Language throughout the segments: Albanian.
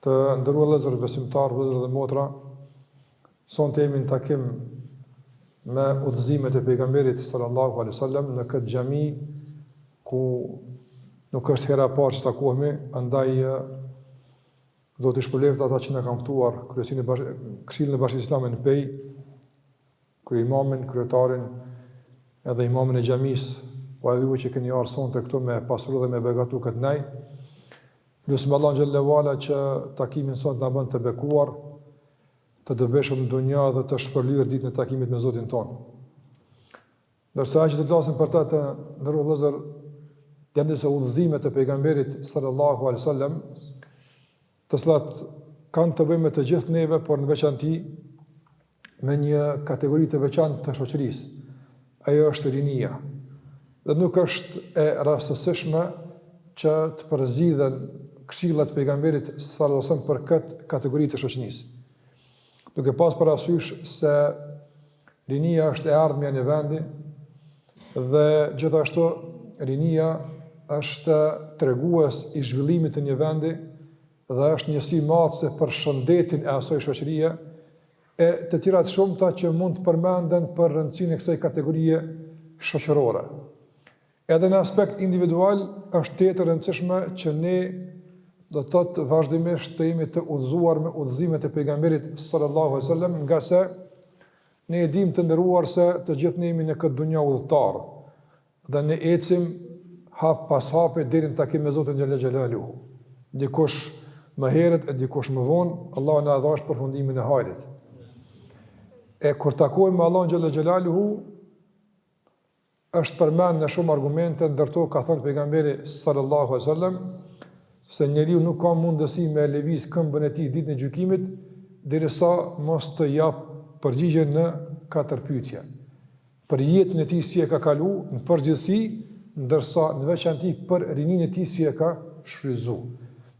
Të nderuar vëllezër besimtarë, vëllezër dhe motra, sonte jemi në takim me udhëzimet e pejgamberit sallallahu alaihi wasallam në këtë xhami ku nuk është hera e parë që takohemi, andaj Zoti i shpërbleftë ata që na kanë ftuar, kryesin e bash... Këshillin e Bashkësisë Islame në Pejë, Kryeimamin, kryetarin, edhe imamin e xhamisë, po edhe ju që keni ardhur sonte këtu me pasuru dhe me begatu këtë ndejë, lusim Allahun xhelle ve ala që takimin sonte ta na bën të bekuar, të dobishëm në dunja dhe të shpërblyer ditën e takimit me Zotin tonë. Ndërsa ajo që do flasim për të të nderuar vëllezër janë disa udhëzime të pejgamberit sallallahu alaihi wasallam të cilat kanë të bëjnë me të gjithë neve, por në veçanti me një kategori të veçantë të shoqërisë. Ajo është rinia. Dhe nuk është e rastësishme që të përzgjidhen këshillat pejgamberit sallallahu alajhi wasallam për këtë kategori të shoqërisë. Duke pas parasysh se rinia është e ardhmja e një vendi dhe gjithashtu rinia është tregues i zhvillimit të një vendi dhe është njësi matëse për shëndetin e asoj shoqërie, e të tjera të shumta që mund të përmenden për rëndësinë e kësaj kategorie shoqërore. Edhe në aspekt individual është tejet e rëndësishme që ne do të thotë vazhdimisht të jemi të udhëzuar me udhëzimet e pejgamberit sallallahu alajhi wasallam, ngase ne e dimë të nderuar se të gjithë ne jemi në këtë dunja udhëtarë dhe ne ecim hap pas hapi deri në takim me Zotin xhelle xhelaluhu. Dikush më herët e dikush më vonë, Allahu na dhashtë përfundimin e hajrit. E kur takohemi me Allahun xhelle xhelaluhu, Është përmend në shumë argumente, ndër to ka thënë pejgamberi sallallahu alaihi wasallam se njeriu nuk ka mundësi me lëviz këmbën e tij ditën e gjykimit derisa mos të japë përgjigje në katër pyetje. Për jetën e tij si e ka kalu në përgjithësi, ndërsa në veçanti për rininë e tij si e ka shfryzu.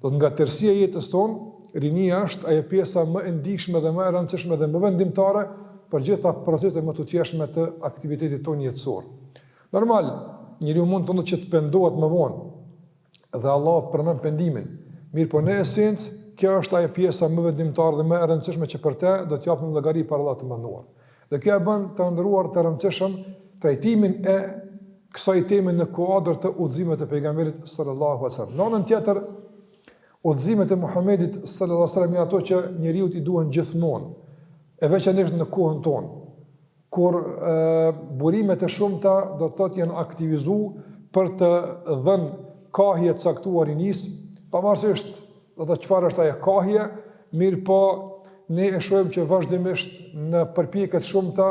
Do të thotë nga tërësia e jetës tonë, rinia është ajo pjesa më e ndjeshme dhe më e rëndësishme dhe më vendimtare për gjitha proceset mëtutjeshme të aktivitetit tonë jetësor. Normal, njeriu mund të ndodhë që të pendohet më vonë dhe Allahu ia pranon pendimin. Mirëpo në esencë, kjo është ajo pjesa më vendimtare dhe më e rëndësishme që për te do të japim llogari para Allahut të madhëruar. Dhe kjo e bën të nderuar të rëndësishëm trajtimin e kësaj teme në kuadër të udhëzimeve të pejgamberit sallallahu alajhi wasallam. Në anën tjetër, udhëzimet e Muhamedit sallallahu alajhi wasallam janë ato që njeriut i duhen gjithmonë, e veçanërisht në kohën tonë, kur e, burimet e shumta do të thotë janë aktivizuar për të dhënë kahje të caktuar rinisë, pavarësisht Do të thotë çfarë është ajo kahje, mirëpo ne e shohim që vazhdimisht në përpjekjet e shumta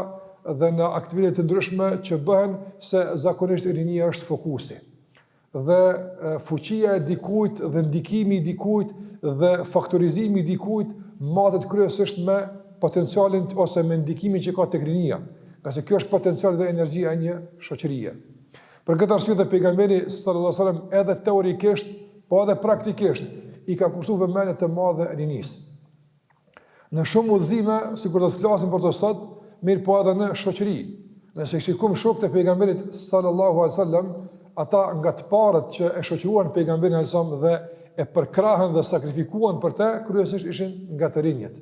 dhe në aktivitete të ndryshme që bëhen se zakonisht rinia është fokusi. Dhe fuqia e dikujt dhe ndikimi i dikujt dhe faktorizimi i dikujt matet kryesisht me potencialin ose me ndikimin që ka tek rinia, ngase kjo është potencial dhe energjia e një shoqërie. Për këtë arsye dhe pejgamberi sallallahu alajhi wasallam edhe teorikisht, po edhe praktikisht i ka kushtuar vëmendje të madhe rinisë. Në shumë udhëzime, sikur do të flasim për to sot, mirëpo edhe në shoqëri. Nëse i shikojmë shokët e pejgamberit sallallahu alajhi wasallam, ata nga të parët që e shoqëruan pejgamberin alajhi wasallam dhe e përkrahën dhe sakrifikuan për të, kryesisht ishin nga të rinjët.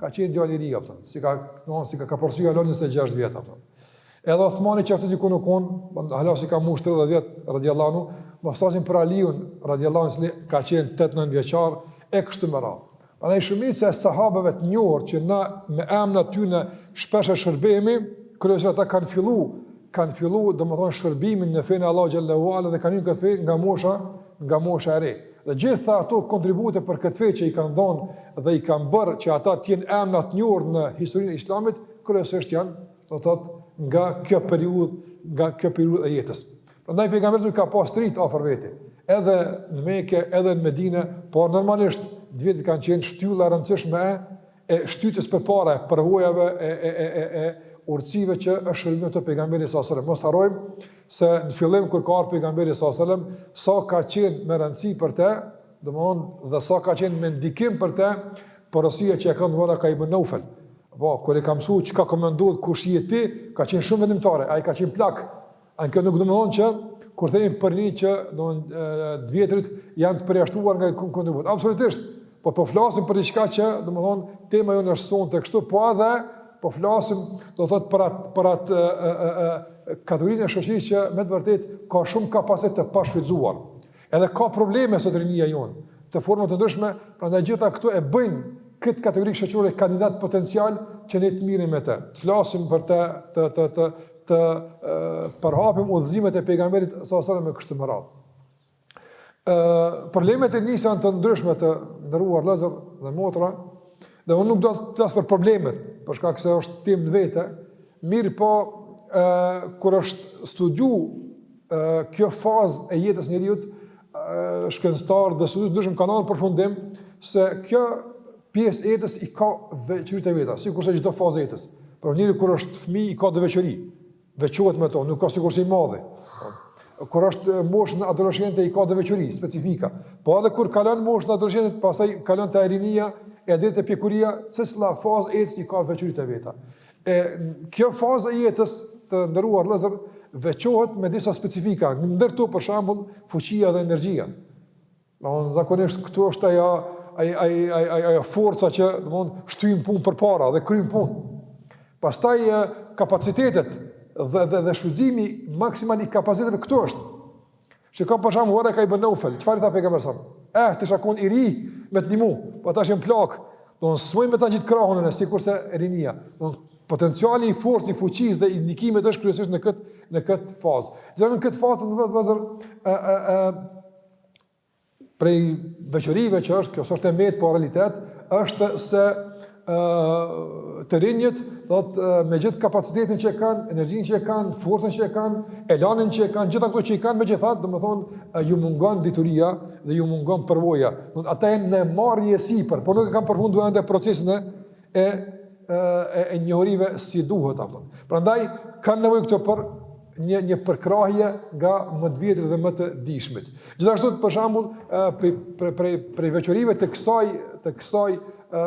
Ka qenë djali i ri apo, si ka, domthonë si ka ka porsi alo 26 vjet apo. Edhe Osmani që atë diku në kon, hala s'i ka mush 30 vjet radhiyallahu anhu, mos flasim për Aliun radhiyallahu anhu, ka qenë 8-9 vjeçar e kështu me radhë. Prandaj shumica e sahabeve të njohur që na me emra tyne shpesh e shërbemi, kryesisht ata kanë fillu, kanë fillu, domethënë shërbimin në fenë e Allahut xhallahu ala dhe kanë hy në këtë fe nga mosha, nga mosha e re. Dhe gjitha ato kontribute për këtë fe që i kanë dhënë dhe i kanë bërë që ata të jenë emra të njohur në historinë e Islamit, kryesisht janë, do të thotë, nga kjo periudhë, nga kjo periudhë e jetës. Prandaj pejgamberi ka pas të ritë afër vete, edhe në Mekë, edhe në Medinë, por normalisht të vjetrit kanë qenë shtylla e rëndësishme e e shtytjes përpara e përvojave e e e e e urtësive që i shërbejn ato pejgamberit sallallahu alajhi wasallam. Mos harrojmë se në fillim kur ka ardhur pejgamberi sallallahu alajhi wasallam, sa ka qenë me rëndësi për të, domthonë dhe sa ka qenë me ndikim për të porosia që ia ka dhon Veraka ibn Naufel. Po kur e ka mësuar çka ka me ndodh kush je ti, ka qenë shumë vendimtare, ai ka qenë plak. Ama kjo nuk domthon që kur themi për rini që domthon të vjetrit janë të përjashtuar nga kontributi. Absolutisht. Po po flasim për diçka që domthon tema jonë është sonte kështu, po edhe po flasim do të thotë për atë për atë kategorinë e shoqërisë që me të vërtetë ka shumë kapacitet të pashfrytzuar. Edhe ka probleme sot rinia jonë, të forma të ndryshme, prandaj gjitha këto e bëjnë këtë kategori shoqërore kandidat potencial që ne të mirremi me të. Të flasim për të të të të të përhapim udhëzimet e pejgamberit sallallahu alajhi wasallam e kështu me radhë. Ë problemet e rinisë janë të ndryshme të nderuar vllazër dhe motra, Dhe unë nuk do të flas për problemet, për shkak se është temë në vete, mirëpo ë kur është studiu ë kjo fazë e jetës njeriut ë shkencëtarë dhe studiues të ndryshëm kanë dhënë përfundim se kjo pjesë e jetës i ka veçoritë e veta, sikurse çdo fazë e jetës. Por njeriu kur është fëmijë i ka do veçori. veçohet me to, nuk ka sikurse i madhi. Kur është moshën adoleshente i ka dhe veçuri specifika. Po edhe kur kalon moshën adoleshente, pastaj kalon te rinia e deri te pjekuria, secila fazë e jetës i ka veçuritë e veta. E kjo fazë e jetës të nderuar vllezër, veçohet me disa specifika, ndër to për shembull fuqia dhe energjia. Domthon zakonisht këtu është ajo ai ai ai ai ajo forca që domthon shtyn punë përpara dhe kryen punë. Pastaj kapacitetet dhe dhe dhe shfrytëzimi maksimal i kapaciteteve këtu është. Që ka për shembull Varaka ibn Neufel, çfarë tha pejgamberit s.a.v.s.? Eh, t'isha kon i ri me të ndihmu, po tash jam plak. Domthon smoj me ta zgjat krahun sikurse rinia. Domthon potenciali i fortë i fuqisë dhe i ndikimit është kryesisht në kët në kët fazë. Dhe në kët fazë domthon ë ë ë prej veçorive që është, kjo është e metë, po realitet, është se të rinjët, domthon me gjithë kapacitetin që e kanë, energjinë që e kanë, forcën që e kanë, elanin që e kanë, gjitha këto që i kanë, megjithatë, domethënë, ju mungon dituria dhe ju mungon përvoja. Domthon ata janë në marrje e sipër, po nuk e kanë përfundu ende procesin e, e e, e njohurive si duhet apo. Prandaj kanë nevojë këto për një një përkrahje nga më të vjetrit dhe më të dishmit. Gjithashtu për shembull, prej pre pre prej veçorive të kësaj të kësaj ë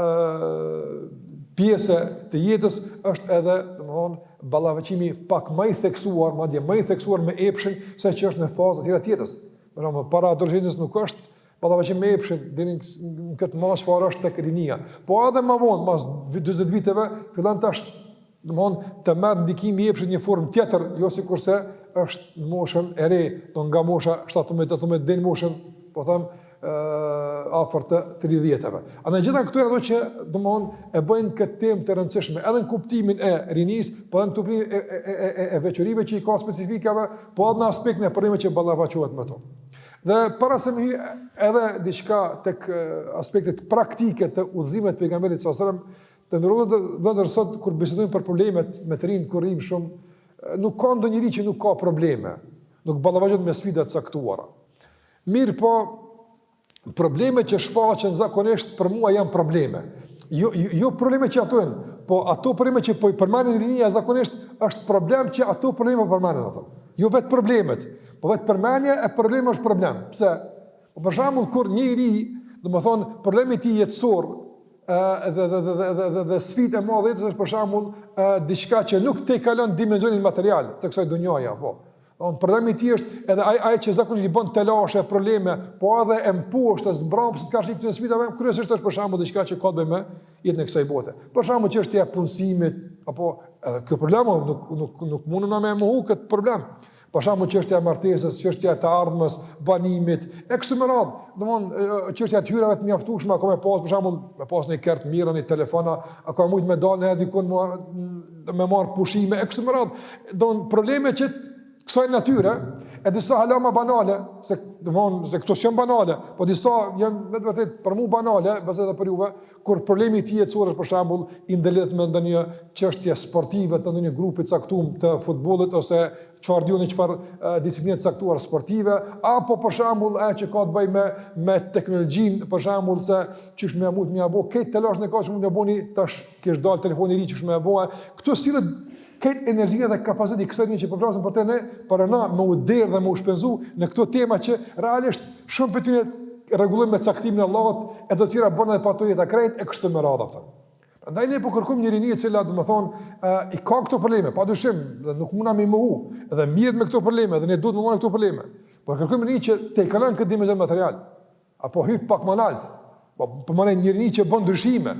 pjese të jetës është edhe, domthon, ballafaqimi pak më i theksuar, madje më i theksuar me epshin se që është në faza të tjera të jetës. Domthon para adoleshencës nuk është Ballafaqim me epshin deri në këtë masë çfare është tek rinia. Po edhe më vonë, pas 40 viteve, fillon tash domthon të merr ndikimi i epshit në një formë tjetër, jo sikurse është në moshën e re, do nga mosha 17-18 deri në moshën, po them, ë afër të 30-tave. Andaj gjitha këto janë ato që domthon e bëjnë këtë temë të rëndësishme, edhe në kuptimin e rinisë, po edhe në kuptimin e e e e e veçorive që i ka specifikave, po edhe në aspektin e problemeve që ballafaqohet me to. Dhe para se më hy edhe diçka tek aspektet praktike të udhëzimeve të pejgamberit alejhi selam, të nderuar vllezër sot kur bisedojmë për problemet me të rinj kurrim shumë, nuk ka ndonjë njeri që nuk ka probleme. Nuk ballafaqohet me sfida të caktuara. Mirëpo, probleme që shfaqen zakonisht për mua janë probleme. Jo, jo, jo probleme që ato janë, po ato probleme që po i përmend rinia zakonisht është problem që ato probleme po përmenden ato. Jo vetë problemet, Po vetë përmenja e problemit është problem. Pse? Po për shembull kur një i ri, domethonë, problemi i tij jetësor, ë dhe dhe dhe dhe dhe dhe, dhe sfida më e madhe është për shembull ë diçka që nuk tejkalon dimensionin material të kësaj dynjaje apo. Domethonë problemi i tij është edhe ai ai që zakonisht i bën telashe, probleme, po edhe e mposhtë zmbron pse të ka shikë në sfida vetëm kryesisht është për shembull diçka që ka të bëjë me jetën e kësaj bote. Për shembull çështja e punësimit apo edhe ky problem nuk nuk nuk muna me mohu kët problem. Për shembull çështja e martesës, çështja e të ardhmës, banimit, e kështu me radhë. Domthonë çështja e të hyrave të mjaftueshme apo me pas për shembull, me pas ndonjë kerr të mirë, një telefon, apo me mujt me dalë edhe dikun, do me marr pushime e kështu me radhë. Domthonë probleme të kësaj natyre, e disa hala më banale, s'e domthonë se këto janë banale, po disa janë me të vërtetë për mua banale, besa edhe për juve, Kur problemi i tij jetësor është për shembull i ndërlidhur me ndonjë çështje sportive të ndonjë grupi të caktuar të futbollit ose çfarë di unë çfarë disipline të caktuar sportive, apo për shembull ajo që ka të bëjë me me teknologjinë, për shembull se qysh me mujt me ia bo, krejt telashen e ka me ia bo, ani tash kish dal telefoni i ri qysh me ia bo e këtu sillet Krejt energjia dhe kapaciteti i kësaj rinie që po flasim për të ne, pra, na me u derdh dhe me u shpenzu në këto tema që realisht shumë prej tyre rregullohen me caktimin e Allahut, e do të tjera bën edhe pa to jeta krejt, e kështu me radhë ato. Prandaj ne po kërkojmë një rini e cila domethonë uh, i ka këto probleme, padyshim, dhe nuk muna me i mohu, edhe mirret me këto probleme, dhe ne duhet të merremi me këto probleme. Por kërkojmë rini që tejkalon këtë dimension material. Apo hyp pak më lart. Po, po dom një rini që bën ndryshime,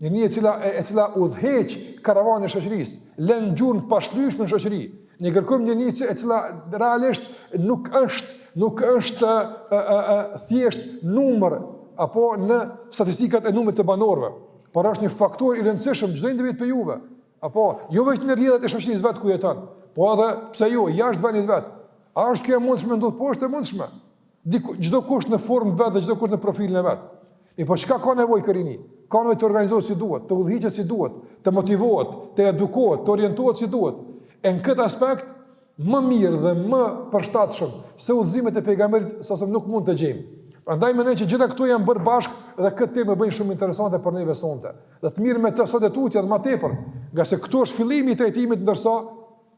një rini e cila e, e cila udhëheq karavanin e shoqërisë, lën gjurmë të pashlyshme në shoqëri. Ne kërkojmë një rini e cila realisht nuk është, nuk është e, e, e, thjesht numër apo në statistikat e numrit të banorëve, por është një faktor i rëndësishëm çdo individ prej juve. Apo jo vetëm në rrjedhat e shoqërisë vet ku jeton, po edhe pse jo jashtë vendit vet. A është kjo e mundshme normal po është e mundshme? Diku, çdo kush në formë t'vet dhe çdo kush në profilin e vet. Mi po çka ka nevojë kjo rini? Ka nevojë të organizohet si duhet, të udhëhiqet si duhet, të motivohet, të edukohet, të orientohet si duhet. E në këtë aspekt më mirë dhe më përshtatshëm se udhëzimet e pejgamberit s.a.s. nuk mund të gjejmë. Prandaj mendoj që gjitha këto janë bërë bashkë dhe këtë temë e bëjnë shumë interesante për neve sonte. Dhe të merremi me të sot e tutje dhe më tepër, ngase këtu është fillimi i trajtimit ndërsa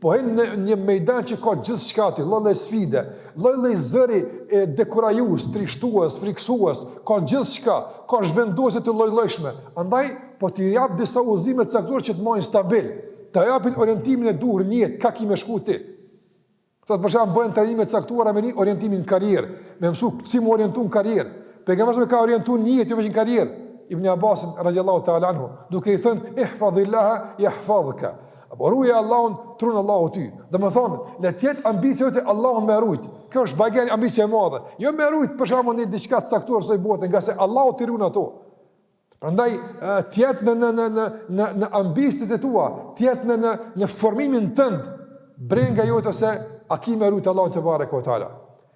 Po hyn në një mejdan që ka gjithçka aty, lloj-lloj sfide, lloj-lloj zëri dekurajues, trishtues, frikësues, ka gjithçka, ka zhvendosje të lloj-llojshme. Andaj po t'i jap disa udhëzime të caktuara që të mbajnë stabil, ta japin orientimin e duhur në jetë, kah ki me shku ti. Këto për shembull bëhen trajnime të caktuara me orientimin në karrierë, me mësu si m'u orientu në karrierë. Pejgamberi ka orientuar në jetë, jo vetëm në karrierë. Ibn Abbasin radhiyallahu ta'ala anhu, duke i thënë ihfazillaha yahfazka. Apo ruje Allahun, t'run Allahu ty. Domethënë, le t'jetë ambicia jote Allahun me rujt. Kjo është bajagi një ambicie e madhe. Jo me rujt për shembull një diçka të caktuar ksaj bote, ngase Allahu t'i run ato. Prandaj t'jetë në, në, në, në, në, në ambiciet e tua, t'jetë në, në, në formimin tënd, brenga jote se a ki me rujt Allahun tebareke ue teala.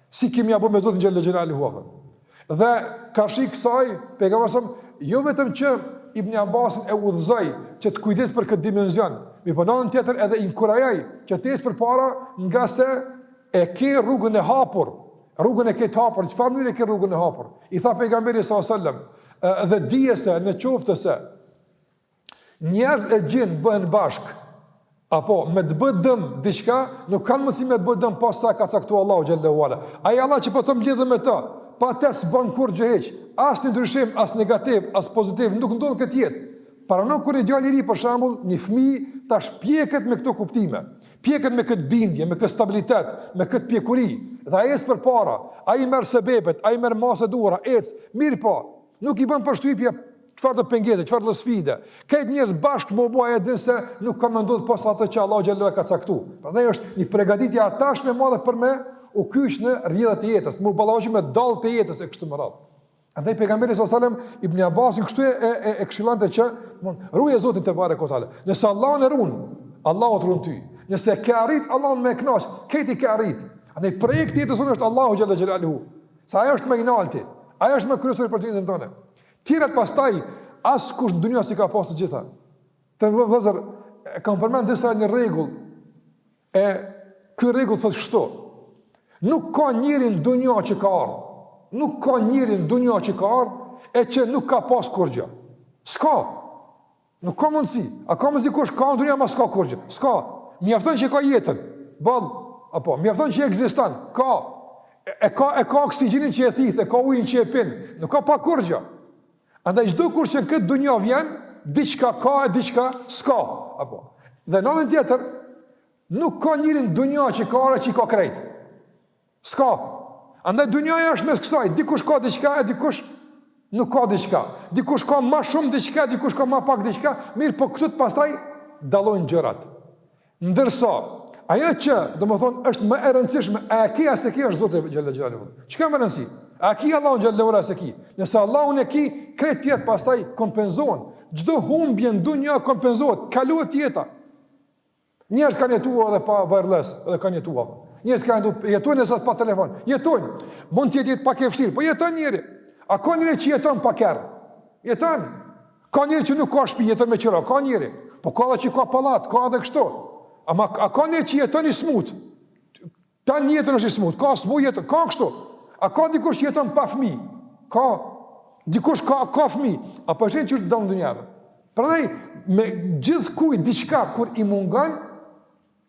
Si ki me ia bo me Zotin xhel-le xhelaluhu, apo. Dhe karshi kësaj, pejgamberi s.a.s., jo vetëm që Ibn Abbasin e udhëzoi që të kujdes për këtë dimension, mirëpo n'anën tjetër edhe e inkurajoi që të ecë përpara ngase e ke rrugën e hapur, rrugën e ke të hapur, çfarë mënyre e ke rrugën e hapur? I tha pejgamberi s.a.s. dhe dije se në qoftë se, Njerëz e gjin bëhen bashk. Apo me të bë dëm diçka, nuk kanë mundësi me t'bë dëm pos sa ka caktuar Allahu xhel-le ue ala. Ai Allah që po t'them lidhu me të, pa të s'bën kurrgjë hiç. Asnjë ndryshim, as negativ, as pozitiv nuk ndodh në këtë jetë. Paramendo kur një djalë i ri për shembull, një fëmijë tash piqet me këto kuptime, piqet me këtë bindje, me këtë stabilitet, me këtë pjekuri, dhe ai ec përpara, ai i merr sebebet, ai i merr masat e duhura, ec, mirëpo, Nuk i bën përshtypje çfarëdo pengese, çfarëdo sfide. Krejt njerëzit bashkë me u bo, e di se nuk ka me ndodh pos atë që Allahu xhel-le xhelaluhu ka caktuar. Prandaj është një përgatitje tashmë e madhe për me u kyç në rrjedhët e jetës, me u ballafaqu me dallgët e jetës e kështu me radhë. Andaj pejgamberi sallallahu alajhi wasallam Ibn Abbasin kështu e e, e këshillonte që, domethënë, ruje Zotin tebareke ue teala. Nëse Allahun e ruan, Allahu të ruan ty. Nëse ke arrit Allahun me kënaq, krejt i ke arrit. Andaj projekti i jetës sonë është Allahu xhel-le xhelaluhu. Se ai është më i nalti, ai është më kryesori për jetën tonë. Tjerat pastaj askush në dynja s'i ka pasë të gjitha. Vëllezër, e kam përmend disa një rregull. E ky rregull thotë kështu. Nuk ka njeri në dynja që ka ardh. Nuk ka njeri në dynja që ka ardh e që nuk ka pas kurrgjë. S'ka. Nuk ka mundësi. A ka mundësi dikush ka në dunja, mos ka kurrgjë? S'ka. Mjafton që ka jetën. Boll, apo mjafton që ekziston. Ka. E, e ka e ka oksigjenin që e thith, e ka ujin që e pin. Nuk ka pa kurrgjë. Andaj çdokush që në këtë dunja vjen, diçka ka e diçka s'ka. Apo. Dhe në anën tjetër, nuk ka njeri në dunja që ka ardh që i ka krejt. S'ka. Andaj dynjaja është mes kësaj, dikush ka diçka e dikush nuk ka diçka. Dikush ka më shumë diçka, dikush ka më pak diçka, mirëpo këtu pastaj dallojnë gjërat. Ndërsa, ajo që, domethënë, është më e rëndësishme, a e ki a s'e ki është Zoti xhel-le xhelaluhu. Çka me rëndësi? A e ki Allahun xhel-le ue ala a s'e ki? Nëse Allahun e ki, krejt tjerat pastaj kompensohen. Çdo humbje në dynja kompensohet, kalohet jeta. Njerëzt kanë jetu edhe pa wireless, edhe kanë jetu. Njerëzt kanë jetu, jetojnë sot pa telefon. Jetojnë. Mund të jetë jetë pak e vështirë, po jeton njeri. A ka njeri që jeton pa kerr? Jeton. Ka njeri që nuk ka shpi, jeton me qira, ka njeri. Po ka edhe që ka pallat, ka edhe kështu. Ama, a ka njeri që jeton i smut? Tanë jetën është i smut, ka smundje, ka kështu. A ka dikush që jeton pa fmi? Ka. Dikush ka, ka fmi. A për qenë që është dalë në dunjave? Prandaj, me gjithkuj diçka kur i mungon,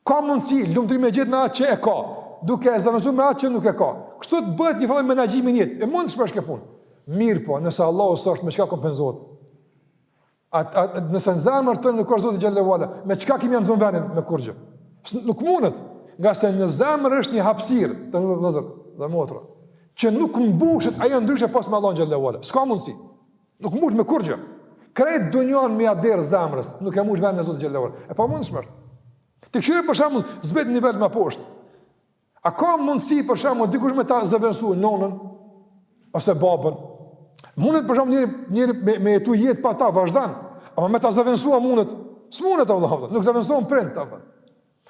ka mundësi lumturinë me gjetë me atë që e ka, duke e zëvendësu me atë që nuk e ka. Kështu të bëhet një farë menaxhimi i jetës, e mund të shpesh ke punë. Mirëpo, nëse Allahu s'është, me çka kompenzohet? A, a, nëse në zemër tonë nuk është Zoti xhelle ve ala, me çka ke me ia zonë venin? Me kurgjë. Nuk mundet, ngase në zemër është një hapsirë, të nderum vllezër dhe motra, që nuk mbushet ajo ndryshe pos me Allahun xhelle ve ala. S'ka mundësi. Nuk mbushet me kurgjë. Krejt dunjanë me ia derdh zemrës, nuk e mbush venin e Zotit xhelle ve ala. E pamundshme. Të kqyre për shembull, zbret nivel më poshtë. A ka mundësi për shembull dikush me ta zëvendësu nonën ose babën? Mundet për shembull njeri njeri me me jetu, jeta pa ta vazhdon, ama me ta zëvendësu a mundet? S'mundet Allahu, nuk zëvendësohet prindi, ta bën.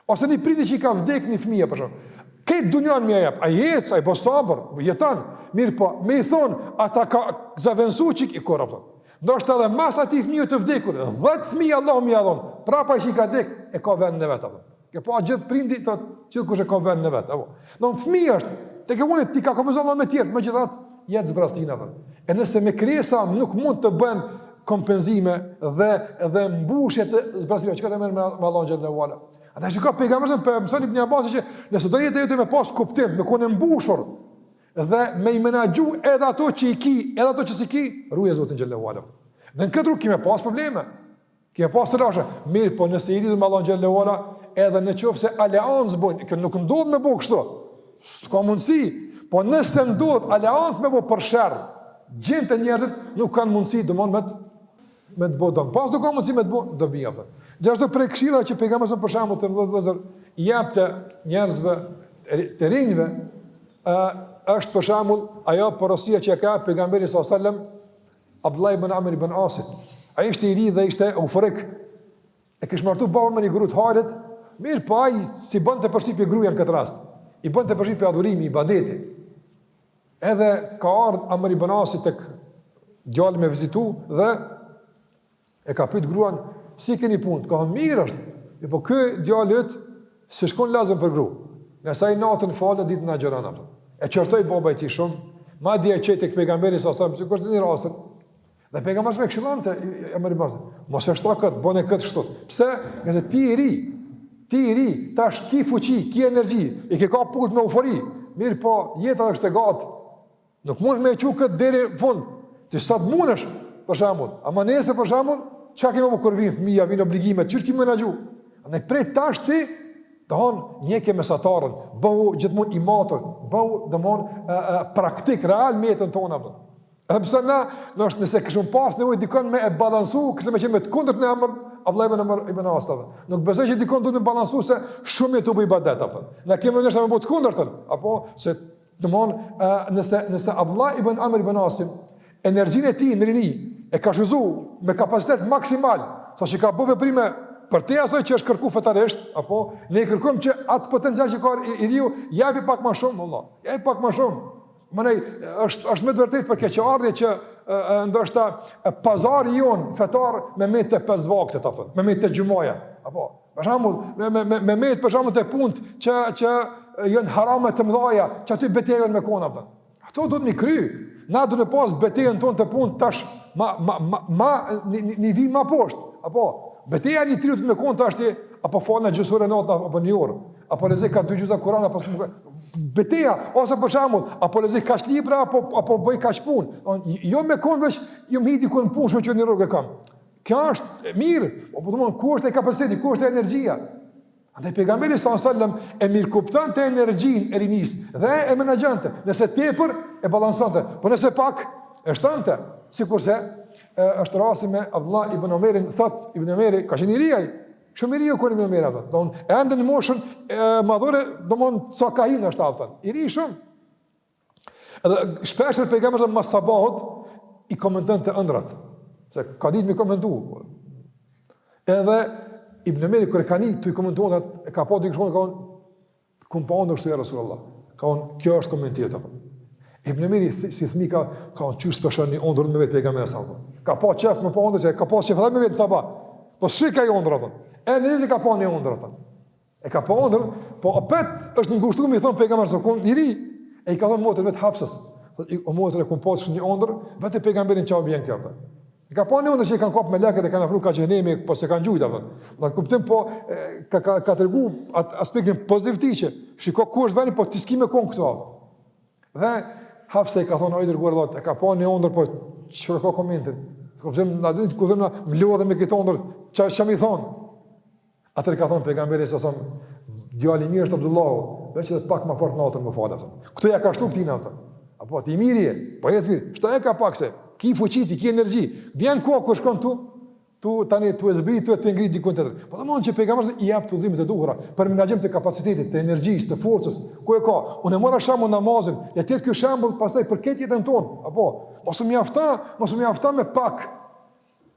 Ose një prindi që i ka vdekë një fëmijë për shembull. Krejt dunjanë me ia jep? Ai ec, ai bën sabër, jeton. Mirëpo, me i thonë, a ta ka zëvendësu çik i kurrë apo? Ndoshta edhe mas atij fëmije të vdekur, 10 fëmijë Allahu me ia dhonë. Prapë ai që i ka dek e ka vendin e vet apo? Ke pa gjithë prindi të gjithkush e ka vendin e vet, apo. Ndoshta fëmijë është, tek e vona ta ka kompenzuar Allahu me tjetër, megjithatë jet zbrazëtina apo. E nëse me krijesa nuk mund të bën kompenzime dhe dhe mbushje të zbrazëtinës, çka të merr me Allahun xhelle ve ala. Andaj shikoje pejgamberin po e mëson Ibn Abbasin që nëse do jeta jote me pas kuptim, me konë e mbushur dhe me i menaxhu edhe ato që i ki, edhe ato që s'i ki, ruje Zotin xhelle ve ala. Dhe në këtë rrugë ki me pas probleme. Ke me pas telashe, mirëpo nëse lidhesh me Allahun xhelle ve ala edhe në qoftë se aleancë bëjnë, kjo nuk ndodh me bo kështu, s'ka mundësi, po nëse ndodh aleancë me bo për sherr, xhindët e njerëzit nuk kanë mundësi, domethënë me të, me të bo dëm, pas nuk ka mundësi me të bo dëm i apër. Gjithashtu prej këshillave që pejgamberi sa për shembull të nderum vllezër i jepte njerëzve të rinjve ë është për shembull ajo porosia që ka pejgamberi alejhi selam Abdullah ibn Amr ibn Asit. Ai ishte i ri dhe ishte euforik. E kish martu baba me një gru t'hajrit, mirëpo ai s'i bënte përshtypje gruja në këtë rast. I bënte përshtypje adhurimi, ibadeti. Edhe ka ardhë Amr ibn Asit tek djali me vizitu dhe E ka pyet gruan, si keni punë? Ka thënë mirë është. Mirëpo ky djali yt si shkon lazëm për gru. Nga se ai natën falet ditën agjëron ato. E çortoi baba i tij shumë. Madje e çoi tek pejgamberi salallahu sikur të një rastë. Dhe pejgamberi më këshillonte Amr ibn As. Mos e shto kët, bëne kët kështu. Pse? Ngase ti je i ri. Ti je i ri, tash ki fuqi, ki energji, i ke ka punët me eufori. Mirëpo, jeta është e gatë. Nuk mund me e çu këtë deri në fund, ti sa të mundesh, për shembull, ama nesër për shembull, çka kemi me kur vinë fëmija, vinë obligimet, qysh ke me menaxhu? Andaj prej tash ti, domethënë, ndjeke mesataren, bëhu gjithmon i matur, bëhu domethënë e, e, praktik, real me jetën tonë, apo. Edhe pse na, në është nëse kishim pas nevojë dikon me e balansu, kishim me qenë me të kundërtën e Amr, Abdullah ibn Amr ibn As thotë, nuk besoj që dikon duhet të balansojë se shumë tu bë ibadet apo. Na kemi ndoshta me bo të kundërtën, apo se Domthon, nëse nëse Abdullah ibn Amr ibn Asi energjinë e tij në rini e ka shfrytzuar me kapacitet maksimal, saqë ka bërë veprime përtej asaj që është kërku fetarisht, apo ne i kërkojmë që atë potencial që ka i, i riu, jepi pak ma shumë Allahut, jepi pak ma shumë. Me, është, është me të vërtetë për keqardhje që ndoshta pazari jonë fetar me met te pesë vakte, me met te xhumaja, apo, Për shembull, me me me me met për shembull te punët që që janë harame të mëdha, që aty beteja me kon. Ato duhet m'i kry. Na duhet pas betejën tonë te punët tash ma ma ma, ma ni, ni, nivel më poshtë. Apo beteja një të riut me kon tash ti a po falna gjysmë ore natën apo një orë a po lexoj ka dy xhuza kurana apo shumë beteja ose për shembull a po lexoj kaq libra apo a po bëj kaq punë jo me kon veç jo me dikon në punë shyqyr në rrugë kam Kjo është e mirë, po po domon ku është kapaciteti, ku është energjia? Andaj pejgamberi sa sallam e mirëkuptonte energjinë e rinisë dhe e menaxhante. Nëse tepër e balansonte, por nëse pak e shtonte, sikurse është rasti me Abdullah ibn Omerin, thotë ibn Omeri ka qenë i ri ai, shumë i riu ka qenë ibn Omeri apo. Domon ende në moshën madhore, domon s'ka hinë është apo. I ri shumë. Edhe shpeshherë pejgamberi mas sabahut i komentonte ëndrrat. Se ka ditë me komentu. Edhe Ibn Omeri kur e ka ni tu i komentu ato e ka pa dikush ka thon kom pa n'ëndërr kështu ja Rasulullah. Ka thon kjo është komenti apo. Ibn Omeri si fmi ka ka von çu s'pe shoh ni ëndërr me vet pejgamberin sa. Ka pas qef me pa ëndërr se ka pas qef me vet sabah. Po s'i ka ëndërr apo? E ni ditë ka pa ni ëndërr atë. E ka pa ondrrën, po opet është ngushtu me i thon pejgamberit se u kon i ri. E i ka thon motrës vet Hafsës. Po i oj motër e kum pa një ondërr, vete pejgamberin çka i vjen kjo. E kam pa një ondërr që e kanë kap melekët e kanë afruar ka xhehnemi, po s'e kanë gjujt apo. Në kuptim po ka ka ka tregu at aspektin pozitiv që shiko ku është vani po ti s'ki me kon këtu. Dhe Hafsa i ka thon o i dërguar i Allahut, e ka pa një ondërr po çfarë e ka komentin. Kuptim na ditë ku thon më lodhën me këtë ondërr, ç'a ç'a më thon. Atëherë ka thënë pejgamberi sa son, djali i mirë është Abdullahu, veç edhe pak më fort natën me falë atë. Këtë ja ka shtuar këtijna apo. Apo ti mirë je, po ec mirë. Shto edhe ka pak se, ki fuqi, ti ki energji. Vjen ku kur shkon tu? Tu tani tu e zbrit, tu e të ngrit diku tjetër. Po domthon që pejgamberi i jep udhëzimet e duhura për menaxhim të kapacitetit, të energjisë, të forcës. Ku e ka? Unë mora shembull namazin, le të jetë ky shembull pastaj për këtë jetën tonë. Apo mos u mjafta, mos u mjafta me pak.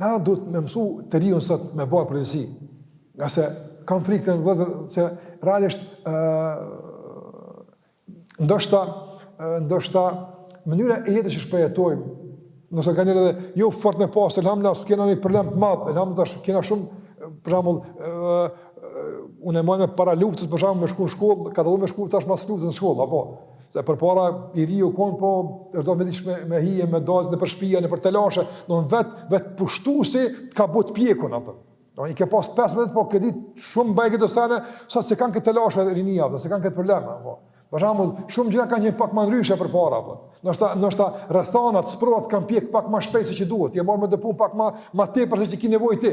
Na duhet me mësu të riun sot me bart përgjegjësi, ngase kam frikë të ndershëm vëllezër, se realisht, uh, ndoshta, uh, ndoshta, mënyra e jetës që po jetojmë, nëse kanjëherë edhe, jo fort me pasë, elhamdulillah, s'kena një problem të madhë, elhamdulillah, tash kena shumë, për shembull, uh, unë e maj men para luftës, për shembull, me shku në shkollë, ka dallu me shku tash mas luftës në shkollë, apo, Se përpara i riu u kon po do me desh me, me hije, me dozë me dezhuru për shpi, a, në për telashe, do në vetë vet pushtu si të ka botë pjekun, apo. Do në i ke pas 15, po këtë ditë shumë bëjë këtë sene, sa s'i kanë këto telashe dhe rinia, apo, s'i kanë këto probleme, apo. Për shembull, shumë gjëra kanë qenë pak më ndryshe përpara apo. Ndoshta, ndoshta rrethanat sprovat t'kanë pjek pak më shpejt se ç'duhet. Je marrë me do punë pak më më tepër se ç'ke nevojë ti.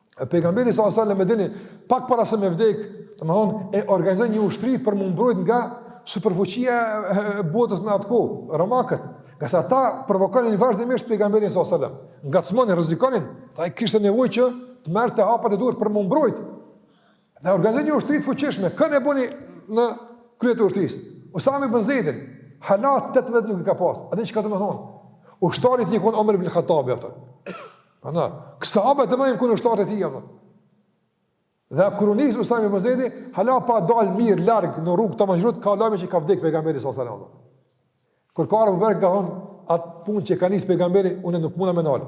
E pejgamberi sa sa lem e dini, pak para se me vdek, domethonë, e organizoi një ushtri për me u mbrojt nga superfuqia e botës në atë kohë, romakët. Ngase ata e provokonin vazhdimisht pejgamberin sa sa lem. Ngacmonin, rrezikonin, dhe ai kishte nevojë që t'i merrte hapat e duhur për me u mbrojt. Dhe organizoi një ushtri të fuqishme, kënë e boni në krye të ushtrisë. Usame bin Zejdin, hala 18 vjet nuk i ka pasë. A e din çka domethonë? Ushtar i tina u konë Omer ibn Khattabi, Ana, sahabët më të kundërshtarët e tij apo? Dhe kur u nis Usame ibn Zejdi, hala pa dal mirë larg në rrugë të Medinës, u ka lajmi që ka vdek pejgamberi sallallahu alajhi wasallam. Kur ka ardhur Ebu Bekri ka thon at punë që ka nis pejgamberi, unë nuk mundam me nal.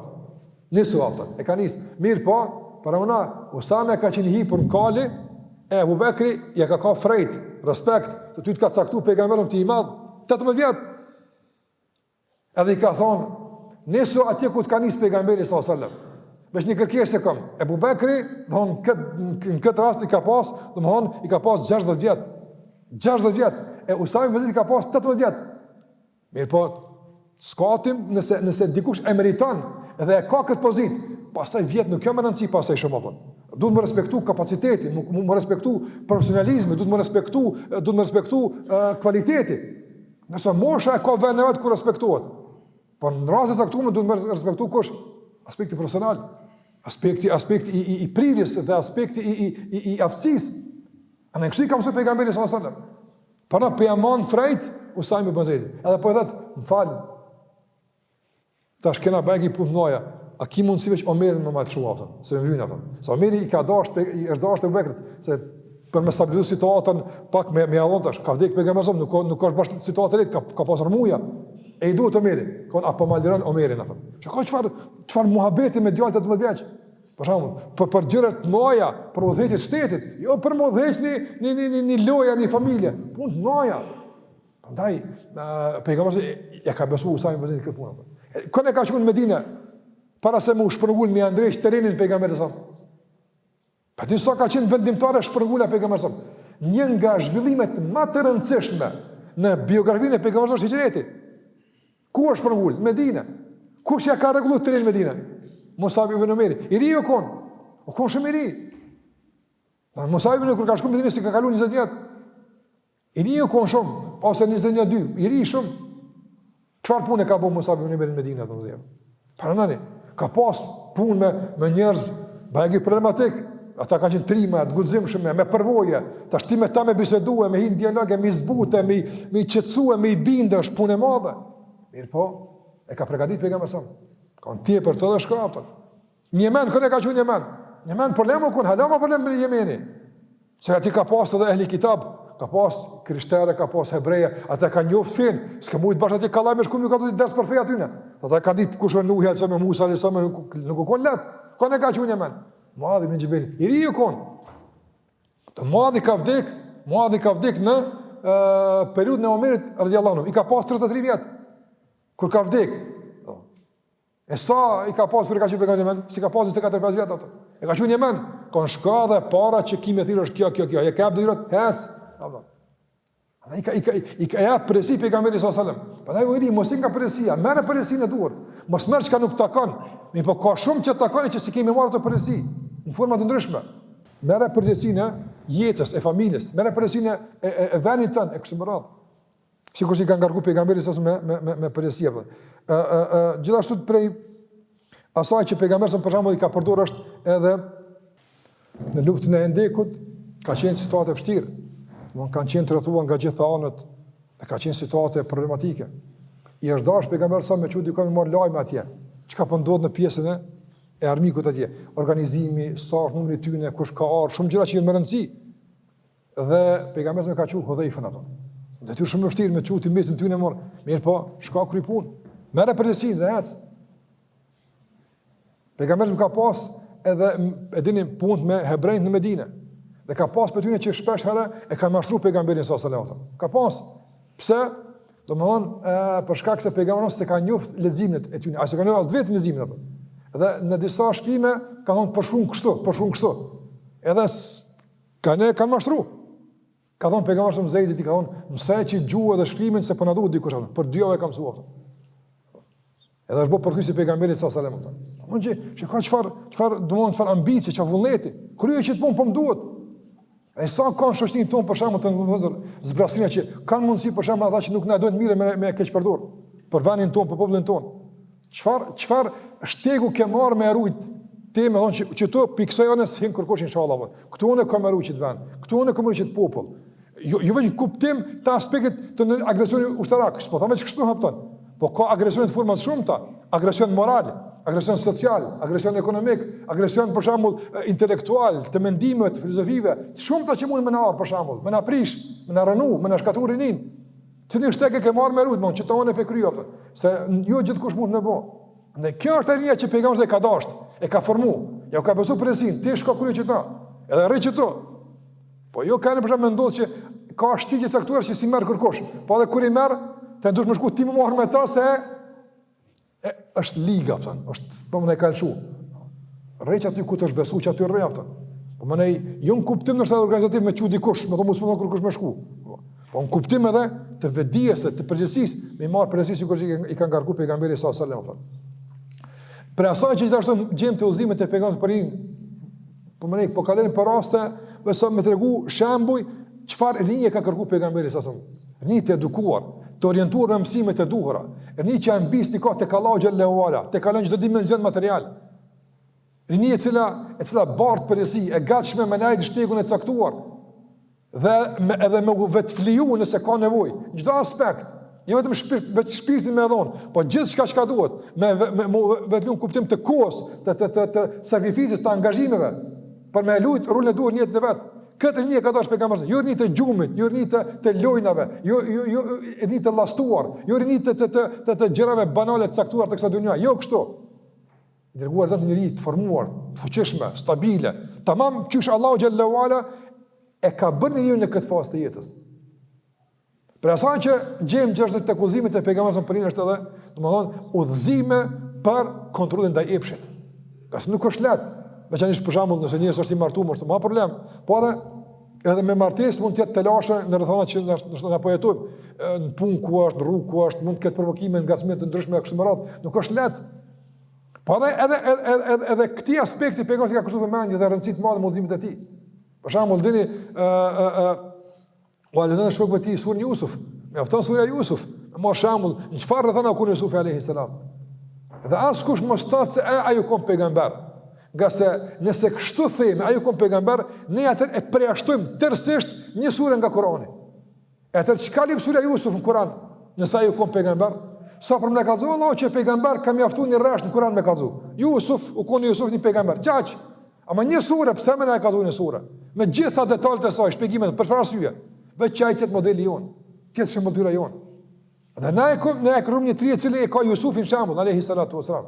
Nisu ata, e ka nis. Mirëpo, paramendo Usame ka qenë hipur në kali, e Abu Bekri ja ka kap frejt, respekt, se ty të ka caktuar pejgamberi ti je i madh, 18 vjet. Edhe i ka thonë, nisu atje ku të ka nisë pejgamberi s.a.s. Veç një kërkesë e kam. Ebu Bekri, domethonë, në këtë rast i ka pas, domethonë, i ka pas 60 vjet. 60 vjet. E Usame ibn Zeidi i ka pas 18 vjet. Mirëpo, skatim nëse, nëse dikush e meriton edhe e ka këtë pozitë, pastaj vjetët nuk janë me rëndësi pastaj shumë apo. Duhet me u respektu kapaciteti, me, me u respektu profesionalizmi, duhet me u respektu, duhet me u respektu uh, kualiteti. Nëse mosha e ka venin e vet ku respektohet. Po në rastin e caktuar duhet me u respektu kush? Aspekti profesional, aspekti aspekti i i, i prirjes dhe aspekti i i i, i aftësisë. A ne kështu na ka mësu pejgamberi sallallahu alajhi wasallam. Pra po ja mon frejt Usame ibn Zeidit. Edhe po i thotë, "M'fal." Tash kena bajagi punë të mëdhaja, a ki mundësi veç Omerin me ma lshu, thëmë, se më vyn, thëmë. Se Omeri i ka dasht, i është dasht Ebu Bekrit, se për me stabilizu situatën, pak me, me alon tash, ka vdekë pejgamberi a.s., nuk, nuk është bash situatë e lehtë, ka, ka pasur muja, e i duhet Omeri, konë, a po ma liron Omerin, a thëmë. Që ka çfarë, çfarë muhabeti me djalë 18 vjeç? Për shumë, për, për gjëra të mëdhaja, për udhëheqje të shtetit, jo për me udhëheq një, një, një, një, një lagje, një familje, punë të mëdhaja, Ndaj, pejgamberi ja ka besuar Usame ibn Zeidit këtë punë. Kon e ka çu në Medinë, para se me u shpërngul me ia ndreq terrenin pejgamberit sa. Pa ti sa ka qenë vendimtare shpërngulja e pejgamberit sa. Një nga zhvillimet më të rëndësishme në biografinë e pejgamberit është hijreti. Ku është shpërngul? Në Medinë. Kush ja ka rregulluar terrenin në Medinë? Musab ibn Umair. I ri u kon. U kon shumë i ri. Musab ibn Umair kur ka shkuar në Medinë s'i ka kaluar 20 vjet. I ri u kon shumë, ose 21-2, i ri shumë. Çfarë punë ka bën Musab ibn Umair në Medinë atë zë? Para nani, ka pas punë me me njerëz bajagi problematik. Ata kanë qenë trima, të guximshëm me, me përvojë. Tash ti me ta me bisedue, me hi n'dialog e me i zbutë, me me i qetësue, me i bindë është punë e madhe. Mirëpo, e ka përgatitur pejgamberi sa. Ka një tjetër për të dhe shkaptën. Në Jemen kon e ka çu në Jemen. Në Jemen problem u kon, hala ma problem me Jemenin. Se aty ka pas edhe ehli kitab, ka pas krishterë, ka pas hebrej, ata kanë njoftë fenë, s'ka mujtë bash aty kollaj me shku mi ka të ditë ders për fe atyne. Ata kanë ditë kush o Nuhu, me Musa, Isa, me, nuk u konë lehtë, kon e ka çu në Jemen. Muadh ibn Xhebelin, i ri u konë. Të Muadhi ka vdek, Muadhi ka vdek në e, periudhën e Omerit radijallahu anhu, i ka pas 33 vjet, kur ka vdek. E sa i ka pasur kur e ka çu pejgamberi n'Jemen? S'i ka pasur 24-5 vjet atë? E ka çu n'Jemen. Kon shko dhe e para që ki me i thirrë është kjo kjo kjo. Ja ka bëjë rot ec. Apo. Ai ka i ka i ka jep përgjegjësi pejgamberi sallallahu alajhi wasallam. Prandaj o i ri mos i ik përgjegjësisë, merr përgjegjësinë e duhur. Mos merr çka nuk t'takon. Mirëpo ka shumë që t'takon që ti ki me marrë përgjegjësi në forma të ndryshme. Merr përgjegjësinë e jetës, e familjes, merr përgjegjësinë e e, e, e vendit tonë e kështu me radhë. Sikur se i ka ngarku pejgamberi sa me me me me përgjegjësi apo. Ë ë ë gjithashtu prej asaj që pejgamberi sa për shembull i ka përdorur është edhe në luftën e Hendekut ka qenë situatë e vështirë. Domthon kanë qenë të rrethuar nga gjitha anët dhe ka qenë situatë problematike. I është dashur pejgamberi sa me çu dikon me marr lajme atje. Çka po ndodh në pjesën e e armikut atje, organizimi, sa është numri i tyre, kush ka ardhur, shumë gjëra që janë me rëndësi. Dhe pejgamberi e ka çu Hudhejfen atje. Detyrë shumë e vështirë me çu te mesin tyne mor. Mirëpo, shko kry punë. Merre përgjegjësinë dhe ec. Pejgamberi ka pas edhe e dini punë me hebrejt në Medinë. Dhe ka pas prej tyne që shpesh herë e kanë mashtru pejgamberin sallallahu alaihi wasallam. Ka pas. Pse? Domethonë, për shkak se pejgamberi s'e ka njoft leximet e tyne, as e ka njoft as vetë leximin apo. Dhe në disa shkrime ka thonë për shembull kështu, për shembull kështu. Edhe Kanë, e kanë mashtru. Ka thon pejgamberi sa Zejdit i ka thon, mësoje qit gjuhë dhe shkrimin se po na duhet dikush atë. Për dy javë e ka mësuar. Edhe është bërë përkthyesi i pejgamberit sa selam. Unë që, shih ka çfarë, çfarë, domethonë çfarë ambicie, çfarë vullneti, kryje qit punë, po më duhet. E sa ka në shoqërinë tonë për shembull vëllezër, zbrazëtira që kanë mundësi për shembull ata që nuk na dojnë mirë me, me keqpërdor, për venin tonë, për popullin tonë. Çfar çfar shtegu ke marr me rujt ti me thon që qitu piksoj unë s'hin kërkush inshallah dot. Ktu unë kam rujt qit vend. Ktu unë kam rujt popull. Jo jo vetëm në kuptim të aspektit të agresionit ushtarak, s'po thamë çka s'po hapton. Po ka agresion në forma të shumta, agresion moral, agresion social, agresion ekonomik, agresion për shembull intelektual, të mendimeve, të filozofive, të shumta që mund me na ardh për shembull, me na prish, me na rrënu, me na shkatërru rininë. Cilin shteg e ke marrë me rujt, me thon, qito unë pe kryj, apo? se jo gjithkush mund me bo. Në kjo është rinia që pejgamberi e ka dashtë, e ka formu, ja u ka besu përgjegjësinë, ti shko kryje qita, edhe rri qitu. Po jo ka për shembull me ndodhë që ka shtigje të caktuar që s'i merr kërkush. Po edhe kur i merr, ti duhesh me shku ti me marr me ta se E, është liga, pëtën, është, për po më ne kanë shu. Rri qaty ku të është besu, qaty rri, pëtën. Domethonë, jo në kuptim ndoshta edhe organizativ me çu dikush, me të musë përmën kërkush me shku. Po në kuptim edhe të vetëdijes dhe të përgjegjësisë, me marr përgjegjësi sikur që i ka ngarku pejgamberi s.a.s. Prej asaj që gjithashtu gjejmë te udhëzimet e pejgamberit për një Domethonë, po kalojmë nëpër raste, me sa me tregu shembuj, çfarë rinie ka kërku pejgamberi s.a.s. Rini të edukuar, të orientuar me mësime të duhura, rini që ambiciet i ka tek Allahu xhele ve ala, tejkalon çdo dimension material. Rini e cila, e cila bart përgjegjësi, e gatshme me nejt në shtegun e caktuar. dhe me, edhe me u vetëfliju nëse ka nevojë, në çdo aspekt, jo vetëm shpirt, vetë shpirtin me e dhonë, po gjithë çka çka duhet, me, me, me u vetëfliju në kuptim të kohës, të, të, të, të sakrificës, të angazhimeve, për me lujtë rolin e duhur në jetën e vet, këtë rini e ka dashë pejgamberi s.a.s., jo rini të gjumit, jo rini të, të lojnave, jo, jo, jo, jo rini të llastuar, jo rini të, të, të, të, të gjërave banale të caktuar të kësaj dunja, jo kështu, I dërguari donte një rini të formuar, të fuqishme, stabile, tamam qysh Allahu xhele ve ala, e ka bërë njeriun në këtë fazë të jetës. Prej asaj që gjejmë gjithashtu te udhëzimet e pejgamberit s.a.s. për rini është edhe, domethonë, udhëzime për kontrollin ndaj epshit. Ngase nuk është lehtë, veçanërisht për shembull nëse njeri s'është i martu, më është ma problem, por edhe me martesë mund të ketë telashe në rrethana që na, na po jetojmë, në punë ku është, në rrugë ku është, mund të ketë provokime, ngacmime të ndryshme e kështu me radhë, nuk është lehtë, Po edhe edhe edhe edhe edhe këtij aspekti pejgamberi i ka kushtuar vëmendje dhe rëndësi të madhe me udhëzimet e tij. Për shembull dini ë ë ë ua lexon shokëve të tij suren Jusuf, mjafton surja Jusuf, me marrë shembull në çfarë rrethana u kon Jusufi alejhi selam. Dhe askush mos të thotë se ai u kon pejgamber. Ngase nëse kështu themi, ai u kon pejgamber, ne atëherë e përjashtojmë tërësisht një sure nga Kurani. E atëherë çka lyp surja Jusuf në Kuran, nëse ai u kon pejgamber? Sa për me na kallëzu Allahu që pejgamber ka mjaftu një rresht në Kuran me kallëzu. Jusuf, u konë Jusuf një pejgamber, qaq. Ama një sure, pse me na e kallëzu një sure? Me të gjitha detajet e saj, shpjegimet, për çfarë arsye. Veç ai të jetë modeli jonë, të jetë shëmbëlltyra jonë. Dhe na e, kom, na e kërkojmë një të ri i cili e ka Jusufin shembull, alejhi salatu ves-selam.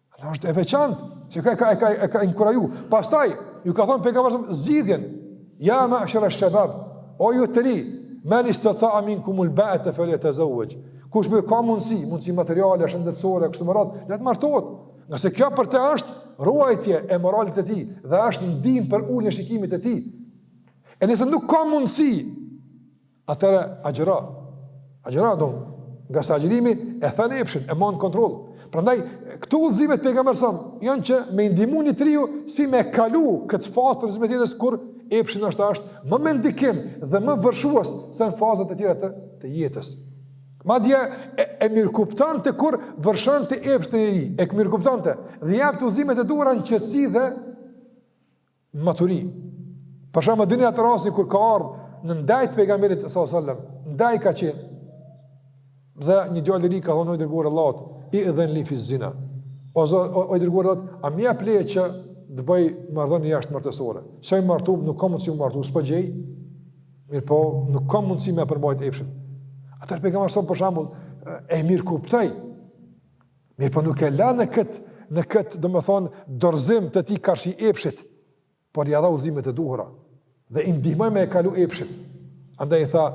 Në është e veçantë, që ka, ka, ka, ka, ka inkuraju. Pastaj, ju ka thonë pejgamberi s.a.s. zgjidhjen, ja ma'sherash-shebab, o ju të rinj, menistetaa minkumul baete feljetezevvexh. Kush e ka mundësi, mundësi materiale, shëndetësore, kështu me radhë, le të martohet. Ngase kjo për të është ruajtje e moralit të tij, dhe është ndihmë për uljen e shikimit të tij. E nëse nuk ka mundësi, Atëherë agjëro. Agjëro do, ngase agjërimi e then epshin, e mban në kontroll. Prandaj këto udhëzime të pejgamberit s.a.s. janë që me i ndihmu një të riu si me kalu këtë fazë të mësimit jetës kur epshi është ashtë më me ndikim dhe më vërshues se në fazat e tjera të, të jetës. Madje e, e mirëkuptonte kur vërshonte epshi te një i ri, e mirëkuptonte dhe jepte udhëzimet e duhura në qetësi dhe Në maturi. Për shembull e dini atë rastin kur ka ardhë në ndejë të pejgamberit s.a.s. Në ndejë ka qenë. Dhe një djalë i ri ka thonë o i dërguar i Allahut, idhen li fi zina. O, o, o, o i dërguar i Allahut, a m'jep leje që të bëj marrëdhënie jashtëmartesore. S'jam i martu, nuk kam mundësi me u martu, s'po gjej, mirëpo, nuk kam mundësi me e përmbajt epshin. Atëherë pejgamberi s.a.s. për shembull e mirëkuptoi, Mirë po nuk e la në këtë, në këtë, domethënë, dorzim të tij karshi epshit, por ia dha udhëzimet e duhura, dhe i ndihmoj me e kalu epshin. Andaj i tha,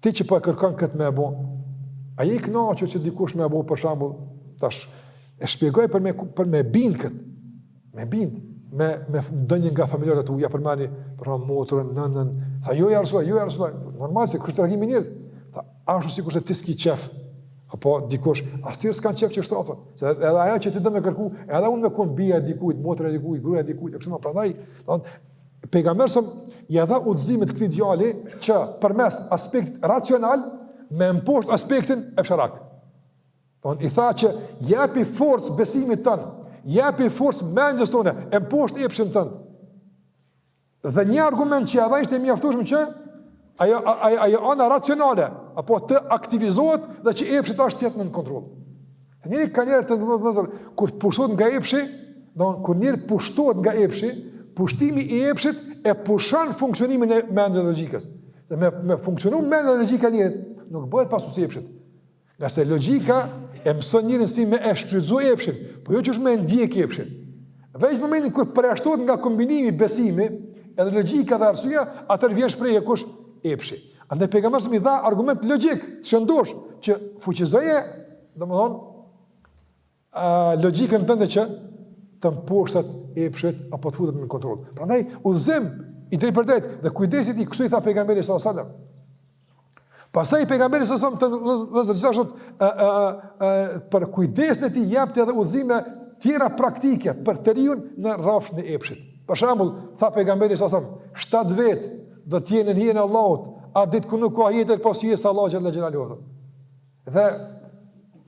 ti që po e kërkan këtë me e bo, a je i knaqur që dikush me e bo për shembull, tash, e shpjegoj për me, për me bind këtë, Me bin, me me ndonjë nga familjarët tu ja përmeni për motrën, nënën, tha jo ja resul, jo ja resul, normal se kështu reagimi njerit, tha ashtu sikur që ti s'ki qef, apo dikush, ashtu tjerët s'kanë qef që është ato, se edhe ajo që ti do me kërku, edhe mun me konë bija e dikujt, motra e dikujt, gruja e dikujt, e kështu me radhë, pejgamberi, ja dha udhëzimet këtij djali që përmes aspektit racional, me mposht aspektin epsharak. Po i tha që jepi forcë besimit tënd, jepi forcë mendjes tonë, e mposhtë epshin tënë. Dhe një argument që edhe ishte i mjaftushëm që ajo, ajo, ajo ana racionale, apo të aktivizohet dhe që epshi është t'jetë nën kontroll. Njeri ka njerë të ndërum vëllezër, kur të pushtohet nga epshi, domethënë kur njeri pushtohet nga epshi, pushtimi i epshit e pushon funksionimin e mendjes dhe logikës. Dhe me, me funksionu mendja dhe logika e njerit, nuk bëhet pasues i epshit. Nga se logika e mëson njerin si me e shfrytëzu epshin, po jo që është me e ndjek epshin. Veç në momentin kur përjashtohet nga kombinimi besimi, edhe logika dhe arsyja, atëherë vjen shprehje kush epshi. Andaj pejgamberi i dha argument logjik, t'shëndosh që fuqizoje, domethënë A logjikën tënde që të mposhtet epshi apo të futet në kontroll. Prandaj udhëzim i drejtpërdrejtë dhe kujdesi i tij kështu i tha pejgamberi sallallahu alajhi wasallam. Pastaj pejgamberi sallallahu alajhi wasallam të vëzë gjithashtu ë ë ë për kujdesin e tij jepte edhe udhëzime tjera praktike për të riun në rrafshin e epshit. Për shembull, tha pejgamberi sallallahu alajhi wasallam, shtat vet do të jenë në hijen e Allahut, atë ditë kur nuk ka hije tjetër pos hijes së Allahut xhel-le xhelaluhu.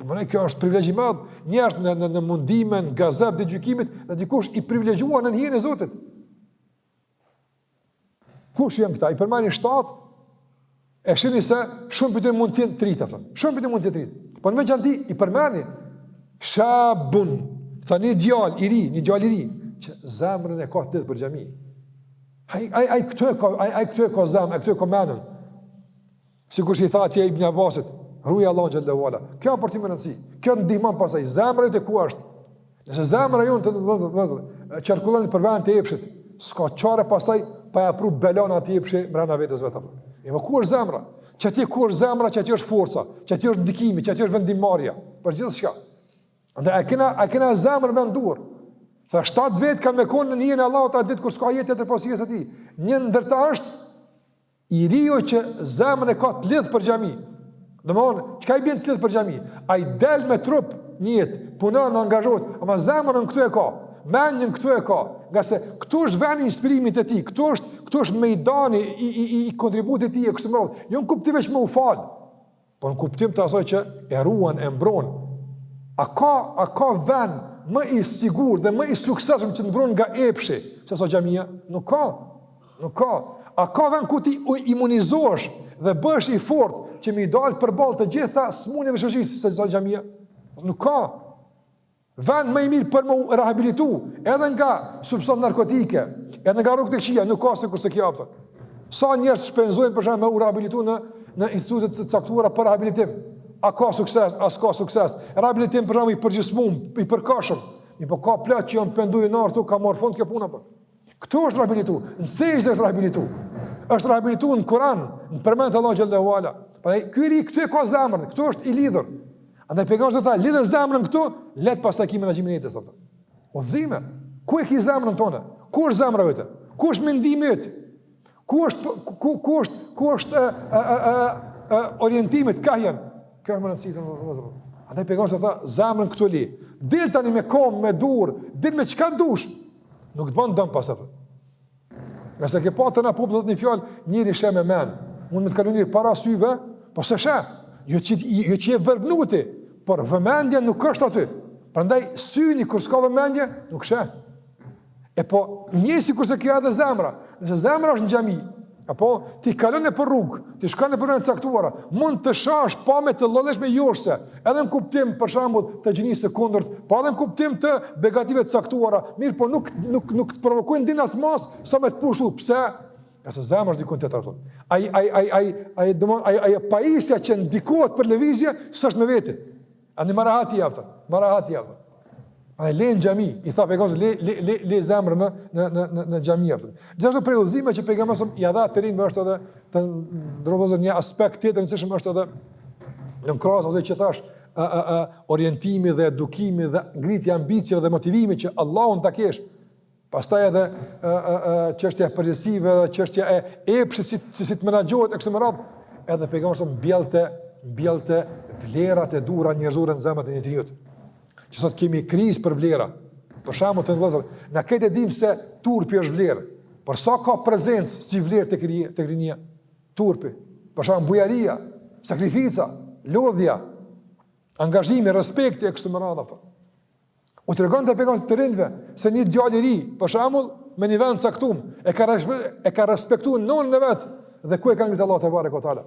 Domethënë kjo është privilegj i madh, njerëz në në në mundimin, gazep e gjykimit, dhe dikush i privilegjuar në hijen e Zotit. Kush janë këta? I përmeni shtatë, e shini se shumë prej tyre mund të jenë t'ri, apëton. shumë prej tyre mund të jenë t'ri. Po në veçanti, i përmeni, shabun, tha një djallë i ri, një djallë i ri, që zemrën e ka të lidhë për xhami. Ai, ai, ai, këtu e ka, ai, ai, këtu e ka zemrën, ai, këtu e ka menën. Sikur që i tha atje Ibn Abbasit, ruaj Allahun xhel-le ve ala. Kjo për ti me rëndësi. Kjo ndihmon pastaj zemra jote ku është. Nëse zemra jonë të vëzë, vëzë, qarkullon për vend të epshit, s'ka çare pastaj pa e pru belan atë epshi brenda vetes vetëm. E më ku është zemra? Qaty ku është zemra, qaty është forca, qaty është ndikimi, qaty është vendimmarrja, për gjithçka. Andaj a kena a kena zemër me ndur. Tha 7 vet kanë me kon në hijen e Allahut atë ditë kur s'ka hije tjetër pos hijes së tij. Një ndër ta është I riu që zemrën e ka të lidhë për xhami. Domethënë, çka i bjen të lidhë për xhami? Ai del me trup në jetë, punon, angazhohet, ama zemrën këtu e ka, mendjen këtu e ka, ngase këtu është veni i inspirimit të tij, këtu është, këtu është mejdani i, i, i, i kontributit të tij e kështu me radhë, jo në kuptim veç me u falë, Po në kuptim të asaj që e ruan, e mbron. A ka, a ka ven më i sigurt dhe më i sukseshëm që të mbron nga epshi, sesa xhamia? Nuk ka, nuk ka. A ka ven ku ti imunizohesh dhe bëhesh i fortë që me i dalë përballë të gjitha sëmundjeve të epshit, sesa xhamia? Nuk ka. Vend më i mirë për me u rehabilitu, edhe nga substanca narkotike, edhe nga rrugë të këqija, nuk ka sikurse kjo, a kupton. Sa njerëz shpenzojnë për shembull me u rehabilitu në, në institute të caktuara për rehabilitim. A ka sukses, a s'ka sukses. Rehabilitim për shembull i përgjysmum, i përkohshëm. Mirëpo ka plot që janë pendu, janë ardh këtu, ka marrë fund kjo punë, apo. Këtu është rehabilitu, në sexhde është rehabilitu, është rehabilitu në Kuran, në përmendje të Allahut Xhel-le ue Ala. Prandaj ky i ri, këtu e ka zemrën, këtu është i lidhur. Andaj pejgamberi tha, lidhe zemrën këtu, lehtë pastaj e ki menaxhimin e jetës, a kupton. Udhëzime, ku e ki zemrën tone? Ku është zemra jote, ku është mendimi yt Ku është po, ku ku ku është ku është ë ë ë ë orientimet ka janë? Kjo është me rëndësi të veçantë. Andaj pejgamberi tha zemrën këtu li. Dil tani me kom, me dur, dil me çka dush. Nuk të bën dëm pastaj. Ngase ke pa ti, na populli thotë një fjalë, njeri sheh me men, mund me të kalu njeri para syve, po s'e sheh, jo që, jo që je verbu ti, por vëmendja nuk është aty. Prandaj, syni, kur s'ka vëmendje, nuk sheh. E po, njëjtë sikurse kjo edhe zemra, nëse zemra është në xhami, apo, ti kalon nëpër rrugë, ti shkon nëpër vende të caktuara, mund të shohësh pamje të llojllojshme joshëse, edhe në kuptim për shambull të gjinisë së kundërt, po edhe në kuptim të begative të caktuara, mirëpo nuk, nuk, nuk të provokojnë deri në atë masë, sa me të pushtu, pse? Ngase zemra është dikun tjetër, a kupton. Ajo pajisja që ndikohet për lëvizje, s'është me veti. Ani ma rahat je, a kupton, ma rahat je, a kupton. Pra e le në xhami, i tha pejgamberi le le le le zemrën në në në në në xhami, a kupton. Gjithashtu prej udhëzimeve që pejgamberi s.a.v.s. ia dha të rinjve është edhe të nderuar vëllezër një aspekt tjetër i rëndësishëm është edhe në krahas asaj që thash a a a orientimi dhe edukimi dhe ngritja e ambicieve dhe motivimi që Allahun ta kesh Pastaj edhe ë ë ë çështja e përgjegjësive dhe çështja e epshit si si, si të menaxhohet e kështu me radhë, edhe pejgamberi s.a.v.s. mbjellte mbjellte vlerat e duhura njerëzore në zemrat e një të riu. Që sot kemi krizë për vlera. Për shembull të vëllazër, na këtë e dim se turpi është vlerë. Por sa ka prezencë si vlerë tek ri, tek rinia? Turpi. Për shembull bujaria, sakrifica, lodhja, angazhimi, respekti e kështu me radhë. U tregon pejgamberi të rinjve se një djalë i ri, për shembull, me një vend të caktum, e ka e ka respektuar nonën e vet dhe ku e ka ngritur Allahu tebareke ve teala.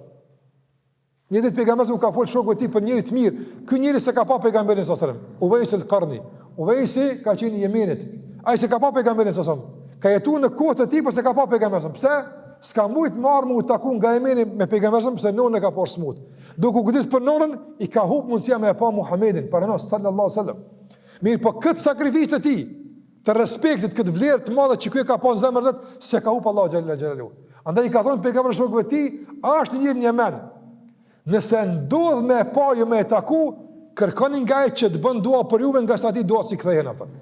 Një ditë pejgamberi u ka fol shokve të tij për njeri të mirë. Ky njeri s'e ka pa pejgamberin alejhi selam. Uvejs el Karni. Uvejsi ka qenë i Jemenit. Ai s'e ka pa pejgamberin alejhi selam. Ka jetuar në kohë të tij, por s'e ka pa pejgamberin. Pse? S'ka mujt me ardh me u taku nga Jemeni me pejgamberin, pse nonën e ka pas smut. Duke u kujdes për nënën i ka humb mundësia me e pa Muhamedin përballë sallallahu alaihi wasallam. Mirëpo kët sakrificë të tij, të respektit, kët vlerë të madhe që ky e ka pas në zemër të vet, s'e ka humb Allahu xhele xhelaluhu. Andaj i ka thënë pejgamberi shokëve të tij, është një njeri në Jemen. Nëse ndodh me e pa ju ja me e taku, kërkoni nga ai që të bën dua për juve ngase atij duatë s'i kthehen atij.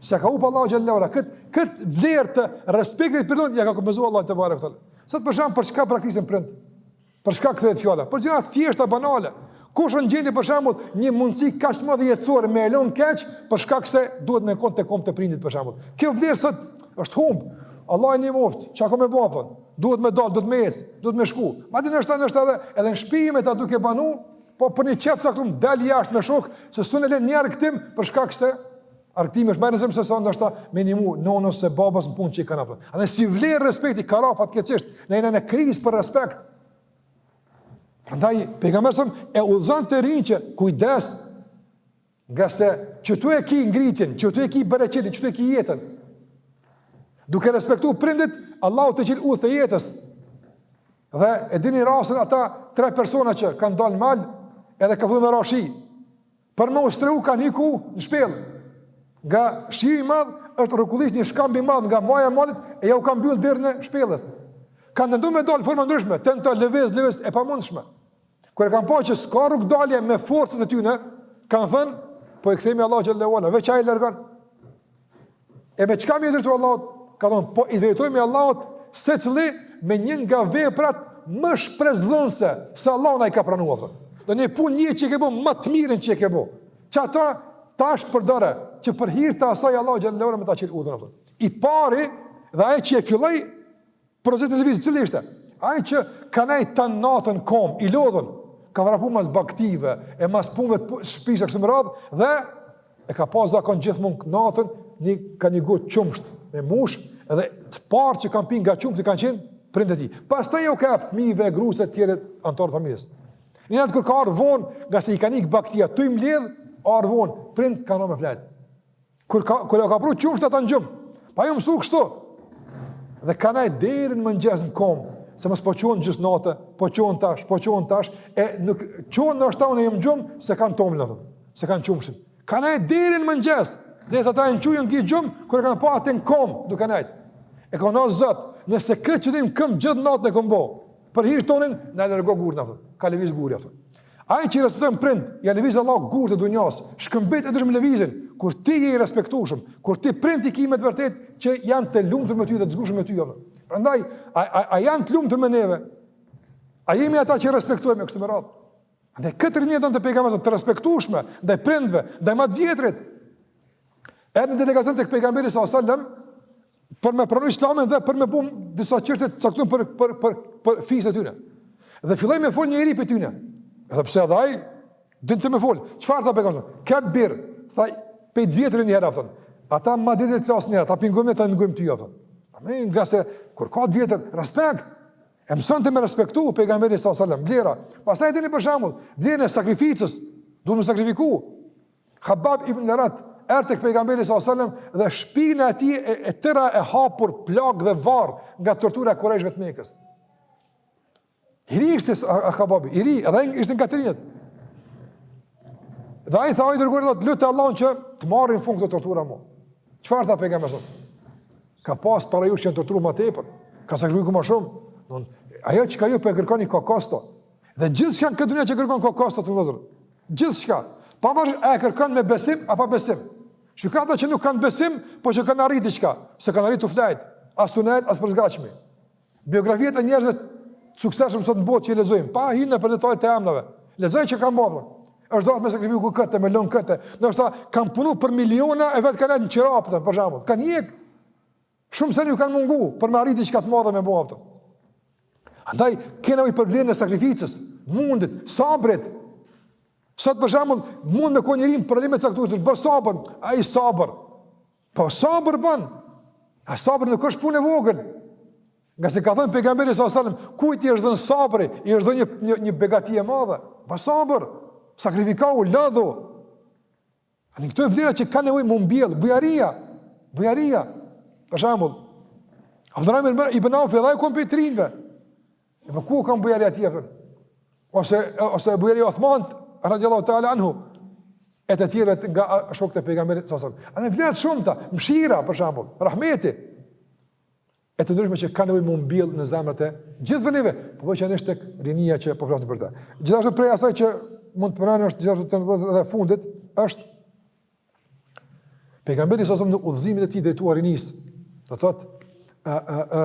S'e ka humb Allahu xhele xhelaluhu. Kët kët vlerë të respektit për nënën ja ka kompenzuar Allahu tebareke ve teala. Sot për shkak për çka braktisen prindt? Për çka kthehet fjala? Për gjëra të thjeshta banale. Kush është në gjendje për shembull një mundësi kaq të madhe jetësore me e lon krejt për shkak se duhet me kon te kom te prindi për shembull. Kjo vlerë sot është humb. Allah i ndihmoftë, çka kam me bo a po? Duhet me dal, duhet me ec, duhet me shku. Madje ndoshta është edhe edhe në shtëpi me ta duke banu, po për një qejf të caktum del jashtë me shok, se s'un e len një argëtim për shkak se Argëtimi është më i rëndësishëm se sa ndoshta me ndihmu nonës ose babas në punë që kanë apo. Andaj si vlerë respekti ka ra fatkeqësisht, ne jemi në krizë për respekt. Prandaj pejgamberi e udhëzon të rinjë që kujdes ngase qitu e ki ngritjen, qitu e ki bereqetin, qitu e ki jetën. Duke respektu prindit, Allahu t'i çil udhët e jetës. Dhe e dini rastin ata tre persona që kanë dalë në mal, edhe ka fillu me ra shi. Për me u strehu kanë hik në shpellë. Nga shiu i madh është rrokullis një shkamb i madh nga maja e malit e jau ka mbyll derën e shpellës. Kanë tentu me dal forma të ndryshme, tentu ta lëvizin, lëvizin e pamundshme. Kur e kanë pa që s'ka rrugëdalje me forcat e tyre, kanë thënë, po i kthemi Allahu xhele ve ala, veç ai e largon. E me çka me iu drejtu Allahut? Ka thonë, po i drejtohemi Allahut secili me një nga veprat më shpresëdhënëse, se Allahu na i ka pranu. A po. Ndonjë punë një që e ke bo, më të mirën që e ke bo. Qata, tash përdore, që për hirë të asaj Allahu xhele ve ala me ta çel udhën. A po. I pari dhe ai që e filloj, Procesin e lëvizjes cili ishte? Ai që ka nejt tanë natën n'kom, i lodhun, ka vrapu mas baktive, e mas punve të shpisë, kështu me radhë, dhe e ka pas zakon gjithmonë natën, një, ka një gotë qumësht e mush, edhe të parët që kanë pi nga qumështi kanë qenë prindt e tij. Pastaj u ka jap fëmijve, grusë e tjerë antarë të familjes. Një natë kur ka ardhë vonë, ngase i kanë ikë baktia, tu i mledhë, ardhë vonë, prindt kanë ra me fjet. Kur ka kur ka pru qumshtë ata në gjumë. Pa ju mësu kështu. Dhe ka nejt deri në mëngjes në kom, se mos po çon gjys natë, po çon tash, po çon tash e nuk çon ndoshta unë jam n'gjum s'e kanë tomlin, s'e kanë qumshtin. Ka nejt deri në mëngjes. Dhe ata janë çu nga gjumi kur e kanë pa atë në kom, duke nejt. E ka thënë o Zot, nëse këtë qëndrim n'këmë gjithë natën e kom bo për hir tonin na largo gurin. Ka lëviz guri atë. Ai që i respekton prindt, ja lëviz Allahu gurtë e dunjas, shkëmbet e dëshmë lëvizin, kur ti je i respektueshëm, kur ti prindt i ki me të vërtet që janë të lumtur me ty dhe të gzushëm me ty apo. Prandaj a, a, a janë të lumtur me neve? A jemi ata që i respektojmë e kështu me radhë? Andaj këtë rini donte pejgamberi të respektueshme ndaj prindve, ndaj më të vjetrit. Erdh një delegacion tek pejgamberi sallallahu alajhi wasallam, për me pranu islamin dhe për me bo disa çështje të caktuar për për për për fiset e tyne. Dhe filloi me fol një i ri prej tyne. Edhe pse edhe ai dinte me fol. Çfarë tha pejgamberi? Kebbir, tha pe vjetrin një herë aftën. Ata më dinë të flasin ata, pi ngojmë ata ngojmë ty aftën. A nga se kur ka të vjetër, respekt. E mësonte me respektu pejgamberi sallallahu alajhi wasallam. Pastaj dini për shembull, vlerën e sakrificës, duhet me sakrifiku. Khabbab ibn Arat erdhi tek pejgamberi sallallahu alajhi wasallam dhe shpina e tij e, e tëra e hapur plagë dhe varrë nga tortura e kurajshëve të Mekës. I ri ishte Khabbab, i ri, edhe ishte nga të rinjtë. Dhe ai tha o i dërguar, a do të lutë Allahun që të marrin fund këto tortura më. Çfarë tha pejgamberi sa sallam? Ka pas para ju që janë torturu më tepër, kanë sakrifiku më shumë. Dhe ajo çka ju po e kërkoni ka kosto. Dhe gjithçka në këtë dunja që kërkon ka kosto vëllezër. Gjithçka, pavarësisht a e kërkon me besim apo pa besim. Shiko ata që nuk kanë besim, po që kanë arritë diçka, s'e kanë arritë tu flejt, as tu nejt, as për s'gatshmi. Biografijet e njerëzve të sukseshëm sot në botë që i lexojmë, pa hi nëpër detaje të emnave, lexoj çka kanë bërë, është dashtë me sakrifiku këtë, me lënë këtë, disa kanë punu për miliona e vetë kanë nejt në qira, për shambull, kanë hjekë, Shumë se ju kanë mungu për me arrit diçka të madhe me bo këto. Andaj kena nevojë për vlerën e sakrificës, mundit, sabrit. Sot për shembull mund me kon njeri në probleme të caktuara, bëj sabër, ai sabër. Po sabër bën. A sabër nuk është punë e vogël. Nga se ka thënë pejgamberi sa sallam, kujt i është dhënë sabri, i është dhënë një një, një begati e madhe. Ba sabër, sakrifikau, lodhu. Janë këto vlera që ka nevoj me u mbjellë, bujaria, bujaria, për shambull, Abdurrahman ibn Aufi edhe ai ka kon prej të rinve, e për po ku kam bujaria tje për, ose, ose bujaria Othmanit, radiallahu ta'ala anhu, e të tjerë nga shokët e pejgamberit, sasat. Janë vlera të shumta, mshira, për shambull, rahmeti, e të ndryshme që kanë nevojë me mbjell në zemrat e gjithë vënive, por veçanërisht tek rinia që po flasim për të. Gjithashtu prej asaj që mund të përmendë është gjithashtu edhe fundit është pejgamberi savs në udhëzimin e tij drejtuar rinisë. Do thotë ë ë ë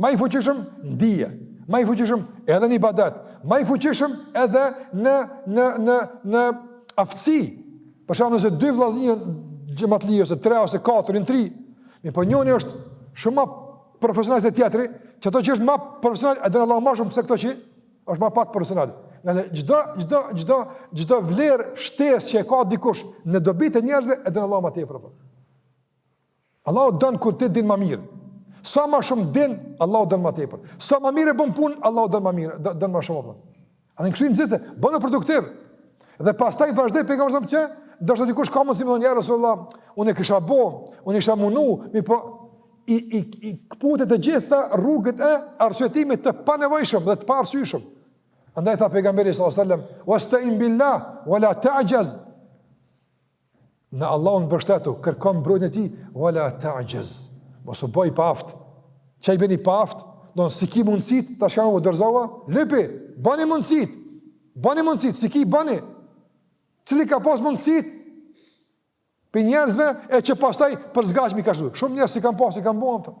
Ma i fuqishëm në dije, ma i fuqishëm edhe në ibadet, ma i fuqishëm edhe në në në në aftësi. Për shembull nëse dy vllazni xhematli ose tre ose katër në tri, mirëpo njëri është shumë ma profesional se tjetri, qatë që është ma profesional e don Allahu ma shumë se këtë që është ma pak profesional. Se çdo çdo çdo çdo vlerë shtesë që e ka dikush në dobitë e njerëzve e don Allahu ma tepër. Allahu don kur ti din më mirë. Sa më shumë din, Allahu don më tepër. Sa më mirë bën punë, Allahu don më mirë, don më shumë. A ne kujtojmë se bëhna produktiv. Dhe pastaj vazhdoi pejgamberi savs, çë do thotë dikush ka mundësi me thonë ja Resulullah, unë kisha bë, unë isha mundu, mirëpo i i i kputi të gjitha rrugët e arsyetimit të panevojshëm dhe të paarsyeshëm. Andaj tha pejgamberi sallallahu alajhi wasallam, "Wasta'in billah wa la ta'jaz." Në Allahun mbështetu, kërko mbrojtjen e Tij, wala ta'jaz. Mos u bo i paaftë. Qaj bëni paaftë, domethënë s'i ki mundësit, tash kom, u dorëzova, lypi, boni mundësit. Boni mundësit, s'i ki, boni. Cili ka pas mundësit? Prej njerëzve e që pastaj përzgjedh me i ka shtu. Shumë njerëz s'i kanë pas, i kanë bo, a kupton.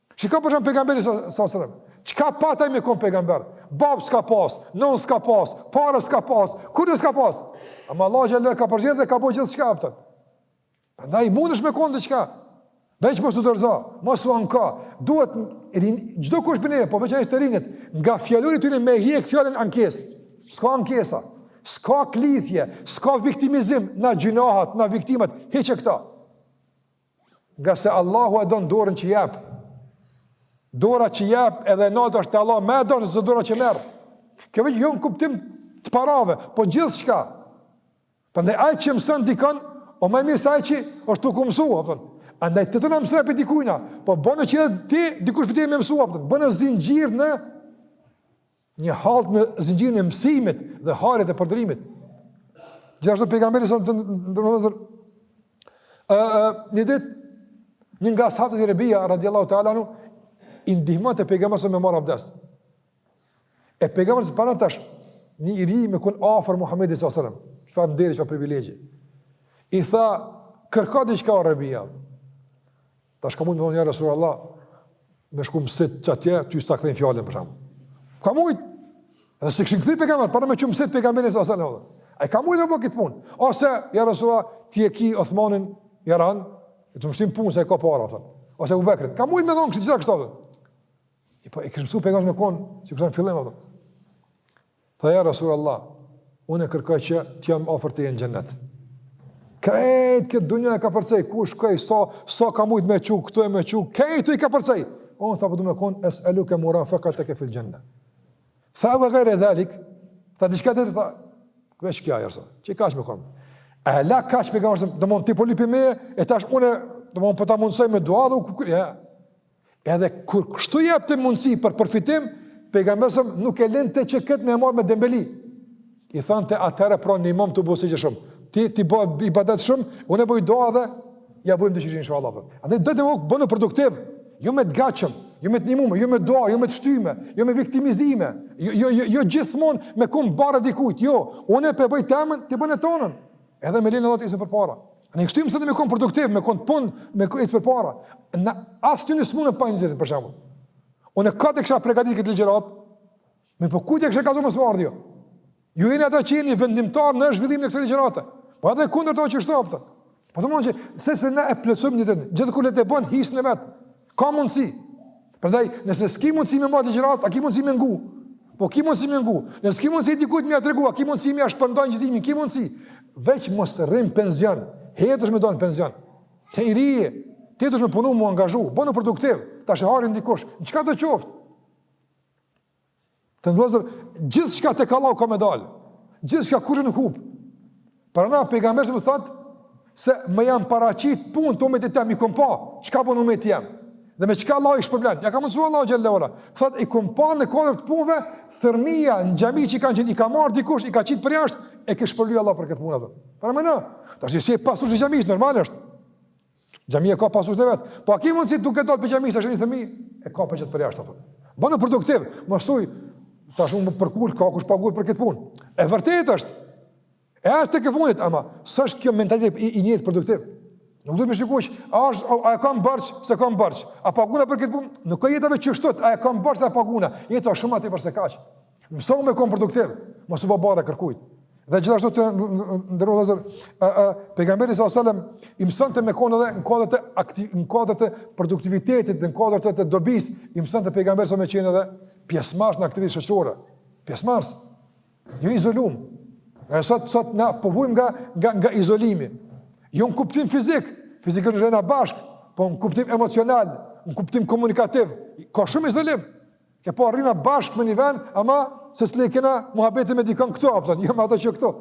Shiko për shembull pejgamberin savs. Çka pa t'u kon pejgamber? Bab s'ka pas, nonë s'ka pas, pare s'ka pas, kërkënd s'ka pas. Ama Allahu xhel e ka përzgjedh dhe e ka bo gjithçka, a kupton. Prandaj mundesh me kon diçka. Veç mos u dorzo, mos u anko. Duhet çdo kush bën, po veçanërisht të rinit, nga fjalori tyne me hjek fjalën ankesë. S'ka ankesa. S'ka klithje, s'ka viktimizim na gjynahat, na viktimat, hiqe këto. Ngase Allahu e don dorën që jep. Dora që jep edhe e naltë është te Allahu, ma e don se sa dora që merr. Kjo veç jo në kuptim të parave, po gjithçka. Prandaj ai që mëson dikon, o ma i mirë se ai që është tu u mësu, a kupton. Andaj tento mëso prej dikujna, po bone që edhe ti dikush prej teje me mësu, a kupton. Bonu zinxhir në Një hallkë në zinxhirin e mësimit dhe hajrit e përparimit. Gjithashtu pejgamberi savs ë ë një ditë një nga sahabët e Rebia radhiyallahu ta'ala anhu i ndihmonte pejgamberit me marr abdes. E pejgamberi, paramendo tash një i ri me kon afër Muhamedit sallallahu alaihi wasallam. Çfarë nderi çfarë privilegji. I tha kërko diçka o Rebia. Tash ka mujt me thonë ja Resul Allah, me shku mësit që atje, ty s'ta kthejnë fjalën për shembull. Ka mujt, edhe s'i kishin kthy pejgamberit, para me çu mësit pejgamberi alejhi selam, e ka mujt me bo këtë punë. Ose, ja Resul Allah, ti e ki Othmanin jaran, e të m'shtin n'punë se e ka para, thënë. Ose Ebu Bekrin, ka mujt me thonë kështu qeto kështu, thënë. E, po, e kish mësu pejgamberi me konë, si kusht në fillim, thënë. Tha, Ja Rasullallah, unë kërkoj që të jam afër teje në xhennet. Krejt këtë dunja e kapërcej, ku shkoj, sa, sa ka mujtë me çu, këtu e me çu, krejt i kapërcej. O, unë tha, po du po me konë, es'eluke murafekateke fil xhenne. Tha, e ve gajre dhalik, tha, diçka tjetër, tha, veç qajo ja Resul, që i ka që me konë. E la ka që me konë, domon, ti po lyp prej meje, e tash unë, domon, po ta mundësoj me dua, ku kërë, ja. Edhe kur kështu jep të mundësi për përfitim, pejgamberi sa nuk e len edhe këtë me marr me dembeli. I thotë atëherë pra nimom tu bo sexhde shumë. Ti, ti bën ibadet shumë, unë e bëj dua dhe ia bëjmë çështjen inshallah. Andaj duhet me u bë produktiv, jo me të gatshme, jo me të nimume, jo me dua, jo me të shtyme, jo me viktimizime, jo, jo, jo, jo gjithmonë me kon barrë dikujt, jo, unë pe bëj temen, ti bëne tonën. Edhe me leje n'Allahut ecë përpara. Ne kështu mësohmi me kon produktiv, me kon punë, me kon ecë përpara. Na asnjëni s'mundet pa njerin për shembull. Unë kot e kisha përgatitur këtë ligjëratë. Me po kujt e kisha kallzu mos me ardh ju. Ju jeni ata që jeni vendimtar në zhvillimin e kësaj ligjërate. Po edhe e kundërta është apo. Po domon që se se ne e plotësojmë njëni-tjetrin, gjithkush le ta bën hisen e vet. Ka mundësi. Prandaj, nëse s'ki mundësi me marrë ligjërat, a ki mundësi me ngu? Po ki mundësi me ngu. Nëse s'ki mundësi dikujt me ia tregu, a ki mundësi me ia shpërnda inçizimin? Ki mundësi. Veç mos rrim pension. Herët është me dal n'pension. Ti je i ri, ti duhesh me punu, m'u angazhu, bonu produktiv, ta sheh hairin dikush. Çka do qoftë? Të ndëzër, gjithçka tek Allahu ka me dalë, gjithçka, kurgjë nuk hup. Prandaj, pejgamberi alejhi selam thotë, se më janë paraqit punët e umetit tem, i kom pa, çka punon umeti jem, dhe me çka Allahu i shpërblen, ia ka mundësu Allahu xhel-le ve ala, thotë, i kom pa në kuadër të punëve, thërrmija në xhami që kanë qenë, i ka marrë dikush, i ka qitë përjashta, e kish shpërbly Allahu për këtë punë, paramendo, tash si e pastron xhaminë, normal është, Xhamia ka pastrusit e vet. Po a ki mundsi duke dal prej xhamisë ta sheh një thërrmijë, e kap e qet përjashta apo? Bonu produktiv, mos thuj tash unë m'u përkul ka kush paguhet për këtë punë. E vërtetë është. E as tek e fundit, ama s'është kjo mentalitet i, i njeriut produktiv. Nuk duhet të shikosh, a është a e kam borxh, s'e kam borxh. A paguna për këtë punë? Nuk krejt jeta veç është, a e kam borxh, a paguna. Jeta është shumë ma tepër se kaq. Mëso me kon produktiv, mos u bë barrë kërkujt. Dhe gjithashtu të nderuar vllazër, ë ë pejgamberi sallallahu alajhi wasallam i mësonte me kon edhe në kuadër të aktiv në kuadër të produktivitetit dhe në kuadër të dobisë, i mësonte pejgamberi sa me qenë edhe pjesëmarrës në aktivitete shoqërore. Pjesëmarrës. Jo izolum. Ai sot sot na po vujm nga nga nga izolimi. Jo në kuptim fizik, fizikisht jena bashk, po në kuptim emocional, në kuptim komunikativ, ka shumë izolim. E po rrina bashkë me një vend, ama se s'le kena muhabete me dikën këtu, a kupton, jo me ato që këtu.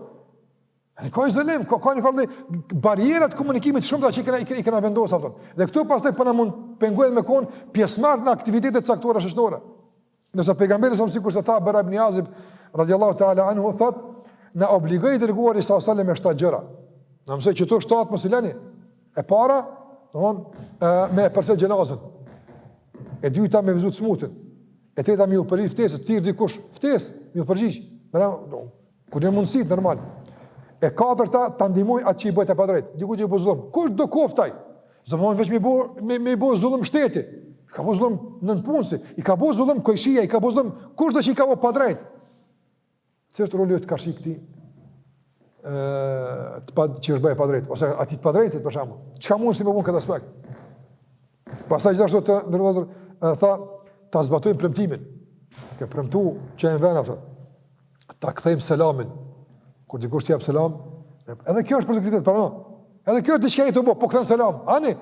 E ka izolim, ka, ka një farë dhe barrierat e komunikimit shumë të që i kena, i kena vendosë, a kupton. Dhe këtu pastaj po na po mund pengojnë me konë pjesëmarrës në aktivitetet e caktuara shoqnore. Ngase pejgamberi sa sikur se tha Bara ibn Azib radhiyallahu ta'ala anhu thot na obligoi i dërguari sa sallam me shtat gjëra. Na mësoi qëto shtat mos i lani. E para, domethon, me përcjell xhenazën. E dyta me vizut smutin. E treta me u përgjigj ftesës, thirr dikush, ftesë, me u përgjigj. Pra, kur kena mundësi normal. E katërta ta ndihmoj atë që i bëhet e padrejt. Dikush që i bon zullum. Kushdo koftë ai. S'domethon veç me i bo me me bo zullum shteti. I ka bo zullum nënpunësi. I ka bo zullum kojshia, i ka bo zullum kushdo që i ka bo padrejt. Cili është roli jot karshi këtij? ë të pa që është bo padrejt ose atij të padrejtit për shembull. Çka mund të bëjmë në këtë aspekt? Pastaj gjithashtu të nderuar vllazër tha ta zbatojmë premtimin. Ke premtu, çoje n'ven atë. Ta kthejmë selamin. Kur dikush të jep selam, edhe kjo është produktivitet pra. Edhe kjo është diçka je tu bo, po kthen selam. Ani.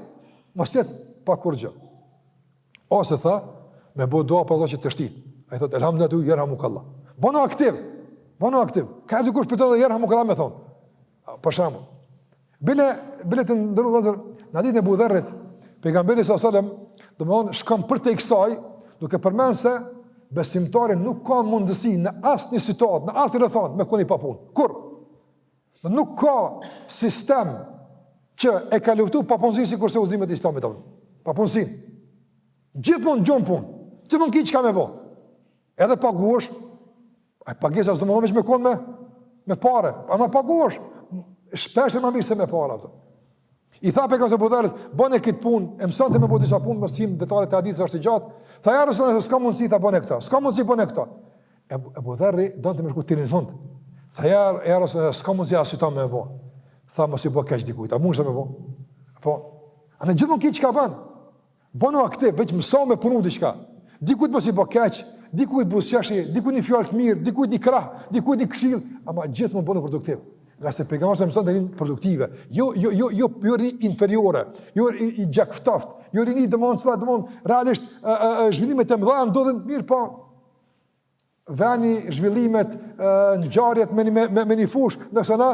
Mos jet pa kurgjo. Ose tha, me bo dua për atë që teshtit. Ai thot, elhamdulilah, ti jerhamukallah. Bonu aktiv, bonu aktiv. Ka dikush përton edhe jerhamukallah me thonë. Për shembull. Bile, bile të nderuar vllazër, në hadithin e Ebu Dherrit, pejgamberi së salem, domethonë, shkon përtej kësaj, duke përmend se, besimtari nuk ka mundësi në asnjë situatë, në asnjë rrethanë, me kon i papunë. Kurr. Dhe nuk ka sistem që e ka luftu papunësinë sikurse udhëzimet e islamit, a kupton. Papunësinë. Gjithmonë gjen punë. Gjithmonë ki çka me bo. Edhe paguhesh, e pagesa s'domethon veç me konë me, me pare. Ama paguhesh, shpeshherë më mirë se me pare. A kupton. I tha pejgamberi Ebu Dherrit, bane këtë punë, e mësonte me bo disa punë, mos t'hi në detalet e hadithit, është i gjatë, tha ja resulallah, s'kam mundësi, tha bane këta, s'kam mundësi, bane këta. E, Ebu Dherri donte me shku deri n'fund, tha ja, ja resulallah, s'kam mundësi as këta me bo, tha mos i bo keq dikujt, a mundesh me bo, po, a kupton gjithmonë ki çka ban, Bënu aktiv, veç mëso me punu diçka. Dikujt mos i bo keq, dikujt buzqeshi, dikujt një fjalë të mirë, dikujt një krah, dikujt një këshillë, ama gjithmonë bënu produktiv. Ngase pejgamberi sa mëson rini produktive, jo, jo, jo, jo, jo rini inferiore, jo i, i gjakftohtë, jo rini domethon, e cila domethon, realisht, zhvillimet e mëdha ndodhin mirëpo, veni, zhvillimet, ngjarjet me me me, me një fush, ndërsa na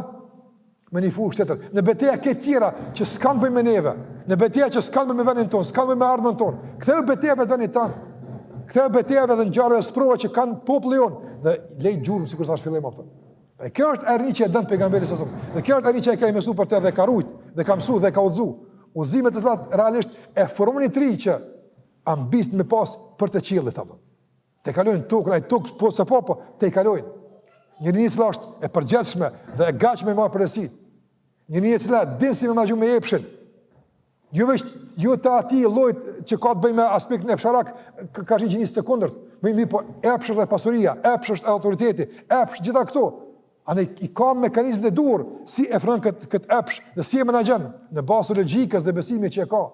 me një fush tjetër. Në beteja krejt tjera që s'kanë të bëjnë me neve, në beteja që s'kanë të bëjnë me vendin tonë, s'kanë të bëjnë me ardhmen tonë, kthehu betejave në vendin tonë, kthehu betejave dhe ngjarjeve e sprovave që ka populli jonë, dhe lej gjurmë sikurse thashë në fillim, a kupton. E kjo është rini që e don pejgamberi sallallahu alajhi wasallam, dhe kjo është rini që ka investu për te dhe ka rujt, dhe ka mësu dhe ka udhëzu. Udhëzimet të thatë realisht e formojnë një të ri që ambisnë me pas për të qilë, thëmë. Tejkalojnë tokën, ai tokë po se po, po tejkalojnë. Një rini e cila është e përgjegjshme dhe e gatshme me prijësi. Një rini e cila din si me menaxhu me epshin. Jo veç jo të atij lloji që ka të bëjë me aspektin epsharak, karshi gjinisë së kundërt. Më më po epsh është dhe pasuria, epsh është autoriteti, epsh gjitha këto. Andaj i ka mekanizmat e duhur si e frenon kët kët epsh dhe si e menaxhon në bazë të logjikës dhe besimit që e ka.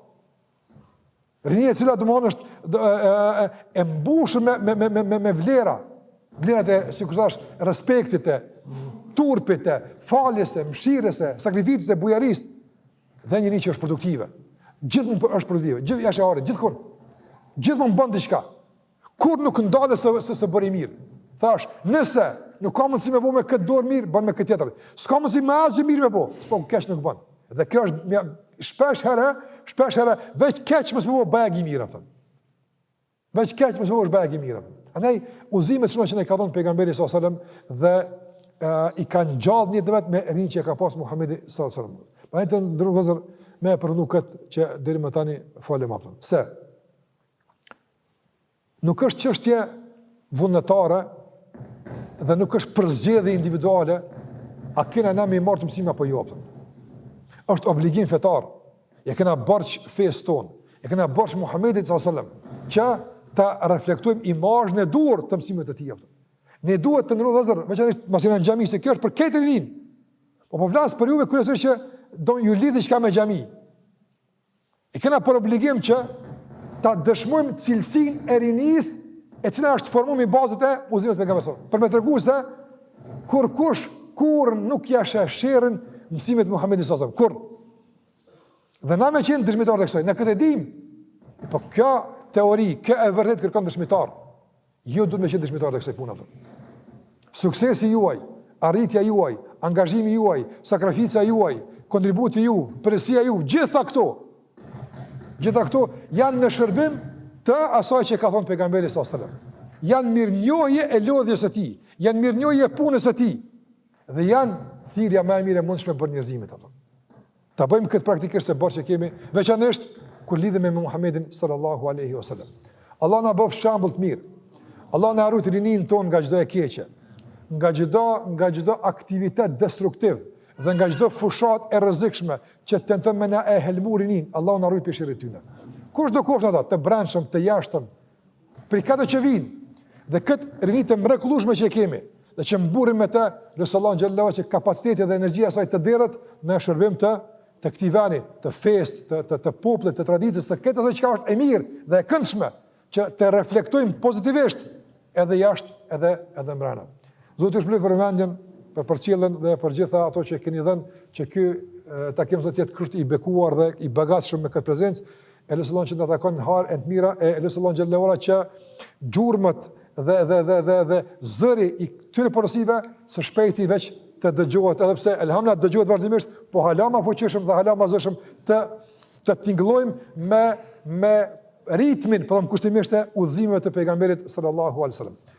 Rinia e cila domethënë është e, e, e mbushur me me me me me vlera. Vlerat e sikur thash respektit e turpit e faljes e mëshirës e sakrificës e bujarisë dhe një rini që është produktive. Gjithmonë është produktive, gjithë jashtë orë, gjithkund. Gjithmonë bën diçka. Kurrë nuk ndalet së së, së bëri mirë. Thash, nëse nuk ka mundësi me bo me këtë dorë mirë, bën me këtë tjetër. S'ka mundësi me asgjë mirë me bo, s'paku keq nuk bën. Dhe kjo është mjaft, shpesh herë, shpesh herë veç keq mos me bo bajagi mirë atë. Veç keq mos me bo bajagi mirë. Andaj udhëzimet shumë që na ka dhënë pejgamberi sallallahu alajhi wasallam dhe e, i ka ngjallë edhe vetë me rininë që ka pas Muhamedi sallallahu alajhi wasallam. Ma e të nderuar vëllezër me e pranu këtë që deri më tani folëm, a kupton. Se, Nuk është çështje vullnetare dhe nuk është përzgjedhje individuale, a kena na me i marrë këto mësime apo jo. Është obligim fetar. Ia kena borxh fesë tonë. Ia kena borxh Muhamedit sallallahu alajhi wasallam që ta reflektojmë imazhin e duhur të mësimeve të tij. Ne duhet, të nderuar vëllezër, veçanërisht ata që janë në xhami se kjo është për krejt rininë. Po po flas për juve kryesisht që ju lidh diçka me xhami. E kena për obligim që ta dëshmojmë cilësinë e rinisë e cila është formu mbi bazat e udhëzimeve të pejgamberit sallallahu alajhi wasallam. Për me tregu se kurrkush kurrë nuk ja sheh sherrin mësimeve të Muhamedit sallallahu alajhi wasallam. Kurrë. Dhe na me qenë dëshmitarë të kësaj, ne këtë e dimë, po kjo teori, kjo e vërtetë kërkon dëshmitarë. Ju duhet me qenë dëshmitarë të kësaj pune. Suksesi juaj, arritja juaj, angazhimi juaj, sakrifica juaj, kontributi juj, prijësia juj, gjitha këto, gjitha këto janë në shërbim të asaj që ka thonë pejgamberi sallallahu alajhi wasallam. Janë mirënjohje e lodhjes së tij, janë mirënjohje e punës së tij, dhe janë thirja ma e mirë e mundshme për njerëzimin. Ta bëjmë këtë praktikisht së bari që kemi, veçanisht kur lidhemi me Muhammedin sallallahu aleyhi wa sallam. Allahu na bëftë shembull të mirë, Allahu na e rujt rininë tonë nga çdo e keqe, nga çdo, nga çdo aktivitet destruktiv, dhe nga çdo fushatë e rrezikshme, që tenton me na e helmu rininë, Allahu na rujt prej sherrit tyne. Kushdo kofshin ata, të brendshëm, të jashtëm, Prej këta që vijnë dhe këtë rini të mrekullueshme që kemi, dhe që mburremi me të, e lus Allahun xhelle që kapaciteti dhe energjia e saj të derdhet në shërbim të të këtij veni, të fesë, të të të popullit, të traditës, të këtë ato çka është e mirë dhe e këndshme, që të reflektojmë pozitivisht edhe jashtë, edhe edhe mbrana. Zoti ju shpërbleftë për vëmendjen, për përcjelljen dhe për gjitha ato që keni dhënë, që ky takim sot të jetë kështu i bekuar dhe i begatshëm me këtë prezencë. E lus Allahun që të na takon në hajre e të mira e lus Allahun xhelle ue ala që gjurmët dhe dhe dhe dhe dhe zëri i këtyre porosive së shpejti veç të dëgjohet edhe pse elhamdulillah dëgjohet vazhdimisht, po hala më fuqishëm dhe hala më zëshëm të të tingëllojmë me me ritmin, po them kushtimisht, e udhëzimeve të pejgamberit sallallahu alajhi wasallam.